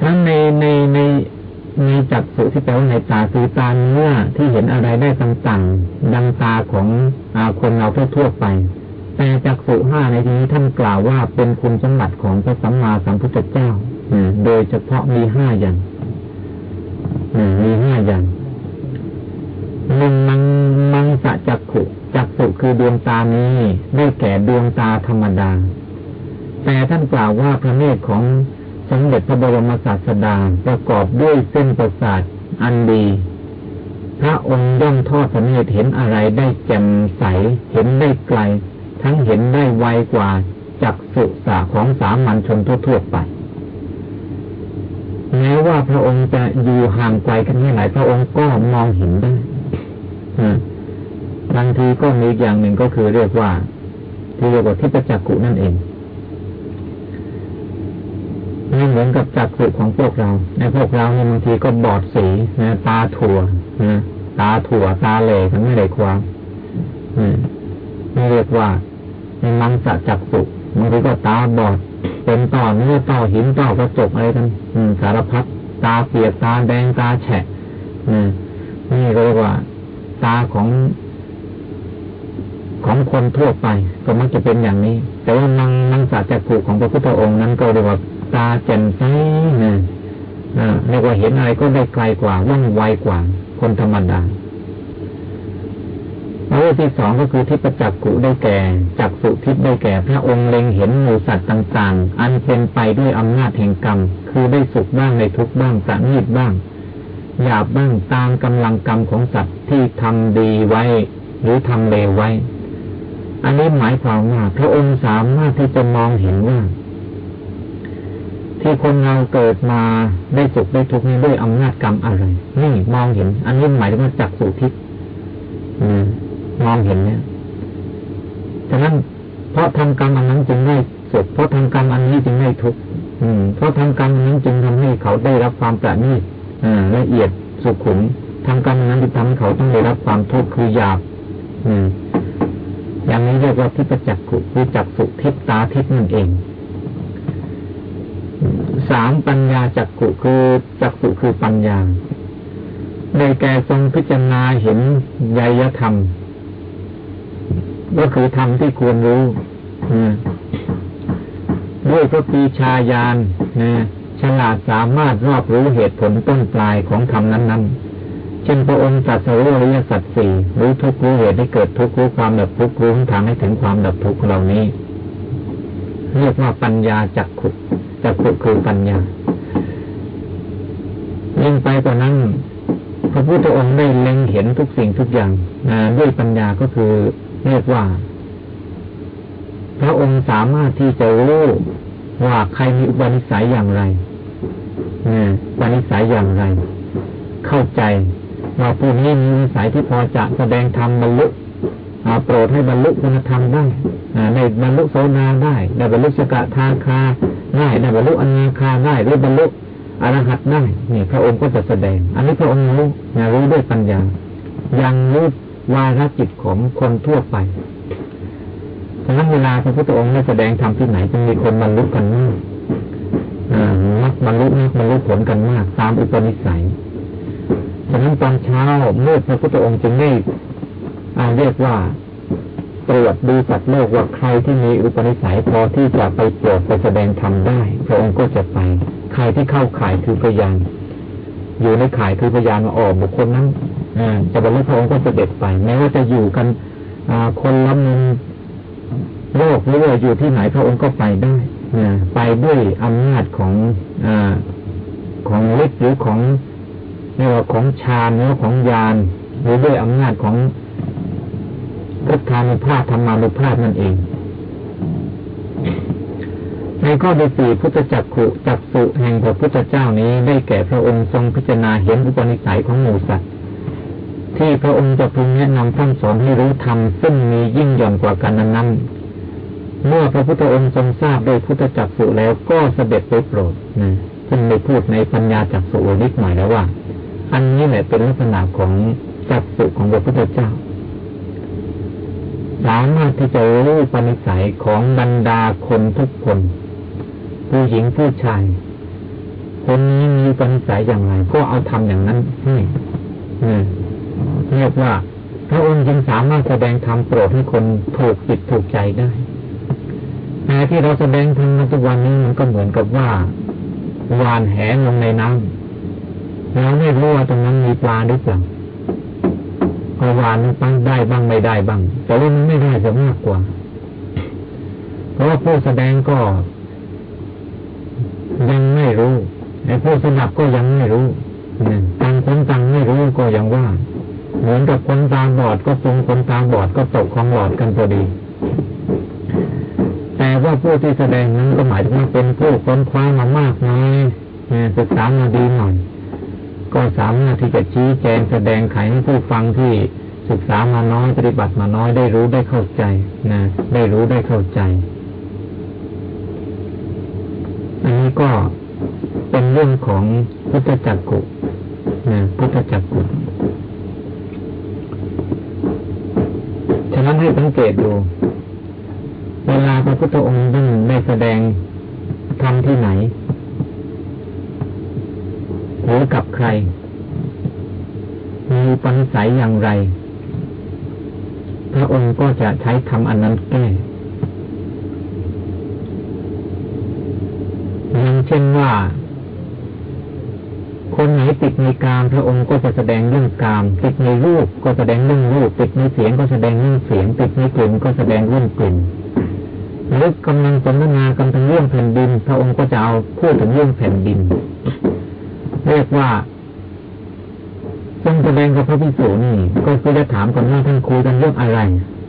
ทั้งในในในในจักสุที่แปลว่าในตาคือตาเนื้อที่เห็นอะไรได้ต่างๆ ดังตาของอาคนเราทั่วๆไป แต่จักสุห้าในที่นี้ท่านกล่าวว่าเป็นคุณสมบัติของพระสัมมาสัมพุทธเจ้าโดยเฉพาะมีห้าอย่างมีห้าอย่าง หนึ่งมังมังสะจักขุจักสุคือดวงตานี้ได้แก่ดวงตาธรรมดา แต่ท่านกล่าวว่าพระเนตรของสมเด็จพระบรมศาสดาประกอบด้วยเส้นประสาทอันดี พระองค์ย่อมทอดพระเนตรเห็นอะไรได้แจ่มใสเห็นได้ไกล ทั้งเห็นได้ไวกว่าจักสุสาของสามัญชนทั่วๆไปแม้ว่าพระองค์จะอยู่ห่างไกลกันแค่ไหนพระองค์ก็มองเห็นได้ บางทีก็มีอย่างหนึ่งก็คือเรียกว่า ที่เรียกว่าทิพจักกุนั่นเองไม่เหมือนกับจักกุของพวกเรา ในพวกเราเนี่ยบางทีก็บอดสีนะตาถั่วนะตาถั่วตาเหล่กันไม่ได้ความไม่เรียกว่าในมังสะจักสุบางทีก็ตาบอด เป็นต่อเนื้อต่อหินต่อกระจกอะไรกันสารพัดตาเปียกตาแดงตาแฉะนี่เรียกว่า ตาของของคนทั่วไป ก็มักจะเป็นอย่างนี้ แต่ว่านังนังสาจักขุของพระพุทธองค์นั้นก็เรียกว่าตาแจ่มใสนะเรียกว่าเห็นอะไรก็ได้ไกลกว่าว่องไวกว่า คนธรรมดาเรื่องที่สองก็คือทิพจักกุได้แก่จักสุทิพได้แก่ พระองค์เล็งเห็นหมูสัตว์ต่าง ๆ อันเป็นไปด้วยอำนาจแห่งกรรม คือได้สุขบ้างในทุกบ้างสะนิดบ้าง หยาบบ้างตามกำลังกรรมของสัตว์ที่ทำดีไว้ หรือทำเลวไว้ อันนี้หมายความว่าพระองค์สามารถที่จะมองเห็นว่า ที่คนเราเกิดมาได้สุขได้ทุกข์นี้ด้วยอำนาจกรรมอะไร นี่มองเห็น อันนี้หมายถึงว่าจักสุทิพย์มองเห็นเนี่ยฉะนั้นเพราะทำกรรมอันนั้นจึงได้สุขเพราะทำกรรมอันนี้จึงได้ทุกข์เพราะทำกรรมอันนั้นจึงทำให้เขาได้รับความประณีต ละเอียดสุขุมทำกรรมนั้นจึงทำให้เขาต้องได้รับความทุกข์คือหยาบอย่างนี้เรียกว่าทิพจักขุคือจักสุทิพตาทิพนั่นเองสามปัญญาจักขุคือจักสุคือปัญญาได้แก่ทรงพิจารณาเห็นยยธรรม ก็คือธรรมที่ควรรู้ด้วยพระปีชาญาณนะ ฉลาดสามารถรอบรู้เหตุผลต้นปลายของธรรมนั้นๆเช่นพระองค์ตรัสรู้อริยสัจสี่รู้ทุกรู้เหตุให้เกิดทุกรู้ความดับทุกรู้ทางให้ถึงความดับทุกเหล่านี้ เรียกว่าปัญญาจักขุจักขุคือปัญญายิ่งไปกว่านั้นพระพุทธองค์ได้เล็งเห็นทุกสิ่งทุกอย่างด้วยปัญญาก็คือเรียกว่า พระองค์สามารถที่จะรู้ว่าใครมีอุปนิสัยอย่างไร อุปนิสัยอย่างไร เข้าใจว่าผู้นี้มีนิสัยที่พอจะแสดงธรรมบรรลุโปรดให้บรรลุคุณธรรมได้ในบรรลุโสนาได้ได้บรรลุสกทาคาได้ได้บรรลุอนาคาได้หรือบรรลุอรหัตได้นี่พระองค์ก็จะแสดง อันนี้พระองค์รู้รู้ด้วยปัญญา ยังรู้วาระจิตของคนทั่วไปฉะนั้นเวลาพระพุทธองค์ได้แสดงธรรมที่ไหนจะมีคนบรรลุกันมาก มักบรรลุนักบรรลุผลกันมาก ตามอุปนิสัยฉะนั้นตอนเช้าเมื่อพระพุทธองค์จึงได้เรียกว่าตรวจดูสัตว์โลกว่าใครที่มีอุปนิสัยพอที่จะไปโปรดไปแสดงธรรมได้ พระองค์ก็จะไป ใครที่เข้าข่ายคือพยานอยู่ในข่ายคือพยานว่าออกบุคคลนั้นจะบรรลุพระองค์ก็เสด็จไป แม้ว่าจะอยู่กันคนละมุมโลกหรือว่าอยู่ที่ไหนพระองค์ก็ไปได้ ไปด้วยอำนาจของอของฤทธิ์หรือของเรียกว่าของฌานหรือของญาณหรือด้วยอำนาจของพุทธานุภาพธรรมานุภาพนั่นเอง ในข้อที่สี่พุทธจักขุจักสุแห่งพระพุทธเจ้านี้ได้แก่พระองค์ทรงพิจารณาเห็นอุปนิสัยของหมูสัตว์ที่พระองค์จะพึงแนะนำท่านสอนให้รู้ธรรมซึ่งมียิ่งหย่อนกว่ากันนั้น เมื่อพระพุทธองค์ทรงทราบโดยพุทธจักสุแล้วก็เสด็จไปโปรดนะซึ่งได้พูดในปัญญาจักสุนิดหน่อยแล้วว่า อันนี้แหละเป็นลักษณะของจักสุของพระพุทธเจ้า สามารถที่จะรู้ปณิสัยของบรรดาคนทุกคน ผู้หญิงผู้ชาย คนนี้มีปณิสัยอย่างไร ก็เอาทำอย่างนั้นให้เรียกว่าพระองค์จึงสามารถแสดงธรรมโปรดให้คนถูกจิตถูกใจได้ แต่ที่เราแสดงธรรมทุกวันนี้มันก็เหมือนกับว่าวานแหลงในน้ำเราไม่รู้ว่าตรงนั้นมีปลาหรือเปล่าก็วานบ้างได้บ้างไม่ได้บ้าง แต่ว่ามันไม่ได้จะมากกว่า เพราะว่าผู้แสดงก็ ยังไม่รู้ไอ้ผู้สนับก็ยังไม่รู้ต่างคนต่างไม่รู้ก็ยังว่า เหมือนกับคนตาบอดก็ทรงคนตาบอดก็ตกของหลอดกันพอดี ว่าผู้ที่แสดงนั้นก็หมายถึงว่าเป็นผู้ค้นคว้ามามากน้อยศึกษามาดีหน่อย ก็สามารถที่จะชี้แจงแสดงไขให้ผู้ฟังที่ศึกษามาน้อยปฏิบัติมาน้อยได้รู้ได้เข้าใจนะได้รู้ได้เข้าใจ อันนี้ก็เป็นเรื่องของพุทธจักกุนะพุทธจักกุฉะนั้นให้สังเกตดู พระพุทธองค์ท่านได้แสดงทำที่ไหนหรือกับใคร มีปัญสัยอย่างไร พระองค์ก็จะใช้ทำอันนั้นแก้อย่างเช่นว่า คนไหนติดในกาม พระองค์ก็จะแสดงเรื่องกาม ติดในรูปก็แสดงเรื่องรูป ติดในเสียงก็แสดงเรื่องเสียง ติดในกลิ่นก็แสดงเรื่องกลิ่น หรือกำลังสนทนากันถึงเรื่องแผ่นดิน พระองค์ก็จะเอาพูดถึงเรื่องแผ่นดิน เรียกว่าทรงแสดงกับพระพิสุนี่ก็คือจะถามก่อนว่าท่านคุยกันเรื่องอะไร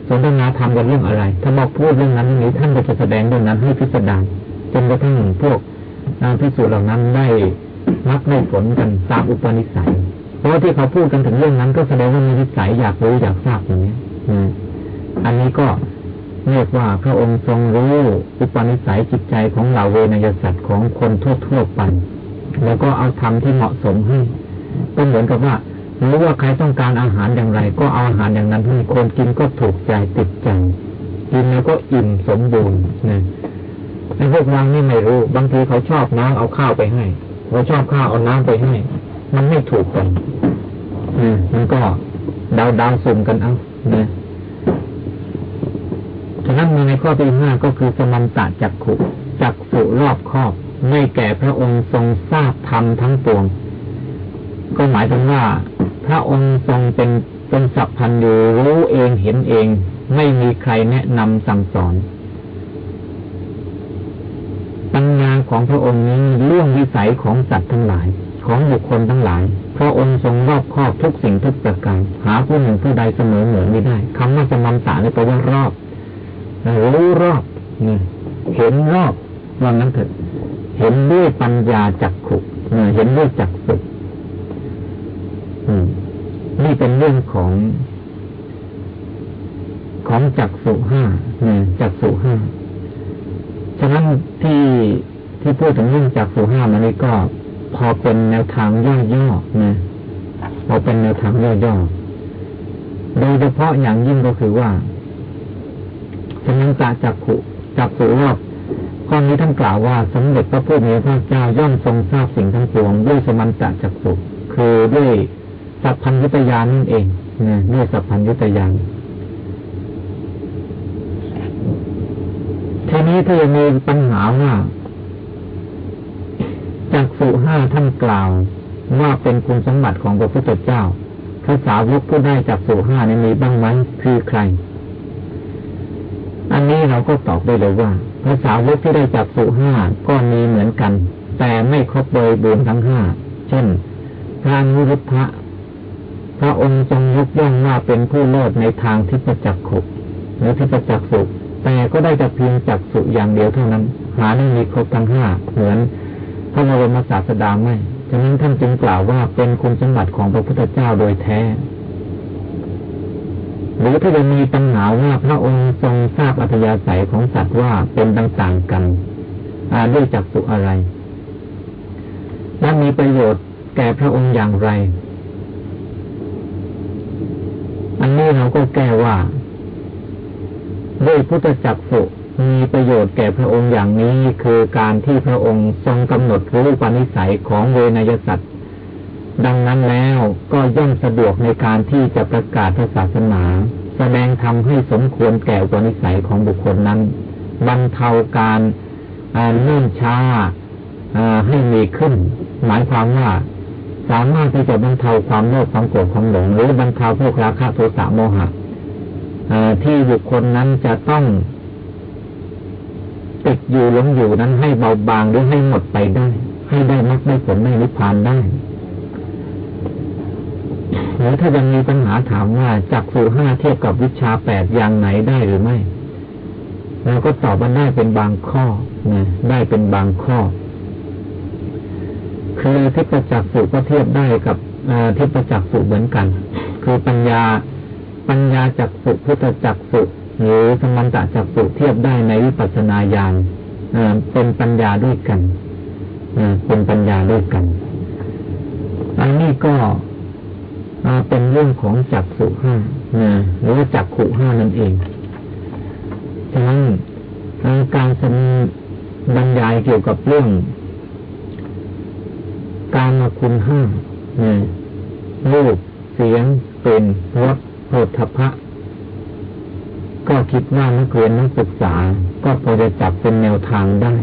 สนทนาธรรมกันเรื่องอะไร ถ้าบอกพูดเรื่องนั้นนี้ท่านก็จะแสดงเรื่องนั้นให้พิสดารจนกระทั่งพวกนางพิสุเหล่านั้นได้มักได้ผลกันตามอุปนิสัย เพราะที่เขาพูดกันถึงเรื่องนั้น ก็แสดงว่ามีนิสัยอยากรู้อยากทราบอย่างนี้อันนี้ก็ เรียกว่าพระองค์ทรงรู้อุปนิสัยจิตใจของเหล่าเวนยสัตว์ของคนทั่วๆไป แล้วก็เอาทำที่เหมาะสมให้ก็เหมือนกับว่ารู้ว่าใครต้องการอาหารอย่างไร ก็เอาอาหารอย่างนั้นให้คนกินก็ถูกใจติดใจกินแล้วก็อิ่มสมบูรณ์นะไอ้พวกวังนี่ไม่รู้ บางทีเขาชอบน้ำเอาข้าวไปให้เราชอบข้าวเอาน้ำไปให้ มันไม่ถูกกันอืมมันก็ดาวดาวสุ่มกันเอานะ นั้นในข้อที่ห้าก็คือสมันตะจักขุจักสุรอบครอบไม่แก่พระองค์ทรงทราบธรรมทั้งปวง ก็หมายถึงว่า พระองค์ทรงเป็นเป็นสัพพันอยู่รู้เองเห็นเอง ไม่มีใครแนะนำสั่งสอนปัญญาของพระองค์นี้ล่วงวิสัยของสัตว์ทั้งหลาย ของบุคคลทั้งหลาย พระองค์ทรงรอบครอบทุกสิ่งทุกประการหาผู้หนึ่งผู้ใดเสมอเหมือนไม่ได้คำว่าจะมัตานี่แปลว่ารอบ รู้รอบนี่เห็นรอบว่านั้นเถิดเห็นด้วยปัญญาจักขุเห็นด้วยจักสุนี่เป็นเรื่องของของจักสุห้าจักสุห้าฉะนั้นที่ที่พูดถึงเรื่องจากสุห้ามันนี้ก็ พอเป็นแนวทางย่อๆนะพอเป็นแนวทางย่อๆโดยเฉพาะอย่างยิ่งก็คือว่า ฉะนั้นจาจักขุจากสุรอบข้อนี้ท่านกล่าวว่าสมเด็จพระพุทธพระเจ้าย่อมทรงทราบสิ่งทั้งปวงด้วยสมันตะจักสุคือด้วยสัพพัญญุตยานนั่นเองนะด้วยสัพพัญญุตยานทีนี้ถ้ายังมีปัญหาว่าจากสุห้าท่านกล่าวว่าเป็นคุณสมบัติของพระพุทธเจ้าพระสาวกผู้ได้จากสุห้านี้มีบ้างไหมคือใคร อันนี้เราก็ตอบได้เลยว่าพระสาวกที่ได้จากสุห้าก็มีเหมือนกัน แต่ไม่ครบโดยบุญทั้งห้าเช่น พระนุรุทธะพระองค์ทรงยกย่องว่าเป็นผู้โลดในทางทิพจักขุหรือทิพจักสุแต่ก็ได้แต่เพียงจักสุอย่างเดียวเท่านั้น หาไม่มีครบทั้งห้าเหมือนพระบรมศาสดาไม่ฉะนั้นท่านจึงกล่าวว่าเป็นคุณสมบัติของพระพุทธเจ้าโดยแท้ หรือถ้าจะมีปัญหาว่าพระองค์ทรงทราบอัธยาศัยของสัตว์ว่าเป็นต่างๆกันด้วยจักสุอะไร และมีประโยชน์แก่พระองค์อย่างไร อันนี้เราก็แก้ว่า ด้วยพุทธจักสุมีประโยชน์แก่พระองค์อย่างนี้คือการที่พระองค์ทรงกำหนดรู้ปณิสัยของเวนยสัตว์ ดังนั้นแล้วก็ย่อมสะดวกในการที่จะประกาศศาสนา แสดงธรรมให้สมควรแก่ปณิสัยของบุคคลนั้นบรรเทาการเนื่นช้าให้มีขึ้น หมายความว่า สามารถที่จะบรรเทาความโลภความโกรธความหลงหรือบรรเทาพวกราคะโทสะโมหะที่บุคคลนั้นจะต้องติดอยู่หลงอยู่นั้นให้เบาบางหรือให้หมดไปได้ ให้ได้มรรคได้ผลได้นิพพานได้ หรือถ้ายังมีปัญหาถามว่าจักสูห้าเทียบกับวิชาแปดอย่างไหนได้หรือไม่เราก็ตอบว่าได้เป็นบางข้อนะได้เป็นบางข้อ คือทิพจักสุก็เทียบได้กับทิพจักสุเหมือนกัน คือปัญญาปัญญาจักสุพุทธจักสุหรือสมันตจักสุเทียบได้ในวิปัสสนาญาณเป็นปัญญาด้วยกันเป็นปัญญาด้วยกันอันนี้ก็ เป็นเรื่องของจักสุห้าหรือว่าจักขุห้านั่นเองฉะนั้นการสบรรยายเกี่ยวกับเรื่อง การมาคุณห้ารูปเสียงเป็นรสโผฏฐพะก็คิดว่านักเรียนนักศึกษา ก็พอจะจับเป็นแนวทางได้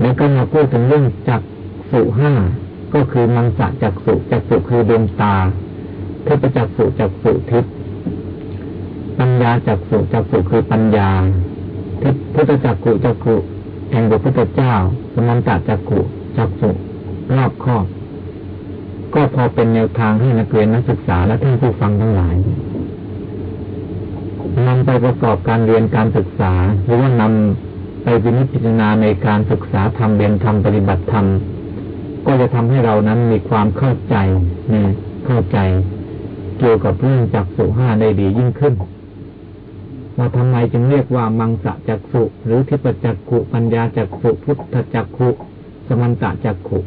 แล้วก็มาพูดถึงเรื่องจักสุห้า ก็คือมังสะจักสุจักสุคือดวงตาเทพจักสุจักสุทิพปัญญาจักสุจักสุคือปัญญาทิพพุทธจักสุจักสุแห่งพระพุทธเจ้า สมันตจักสุจักสุรอบครอบ ก็พอเป็นแนวทางให้นักเรียนนักศึกษาและท่านผู้ฟังทั้งหลายนำไปประกอบการเรียนการศึกษา หรือว่านำไปวินิจพิจารณาในการศึกษาทำเรียนทำปฏิบัติธรรม ก็จะทำให้เรานั้นมีความเข้าใจนะเข้าใจ เกี่ยวกับเรื่องจักสุห้าได้ดียิ่งขึ้นว่าทำไมจึงเรียกว่ามังสะจักสุหรือทิปจักขุปัญญาจักสุพุทธจักขุสมันตะจักขุ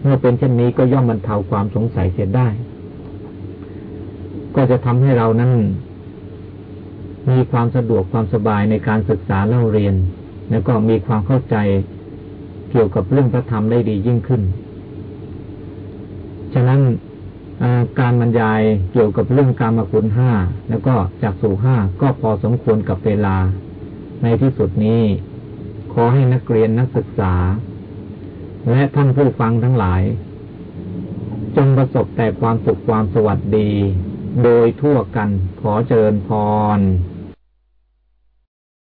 เมื่อเป็นเช่นนี้ก็ย่อมบรรเทาความสงสัยเสียได้ ก็จะทำให้เรานั้นมีความสะดวกความสบายในการศึกษาเล่าเรียน แล้วก็มีความเข้าใจ เกี่ยวกับเรื่องพระธรรมได้ดียิ่งขึ้น ฉะนั้นการบรรยายเกี่ยวกับเรื่องการมาคุณห้าแล้วก็จากสู่ห้าก็พอสมควรกับเวลา ในที่สุดนี้ ขอให้นักเรียนนักศึกษา และท่านผู้ฟังทั้งหลาย จงประสบแต่ความสุขความสวัสดี โดยทั่วกันขอเจริญพร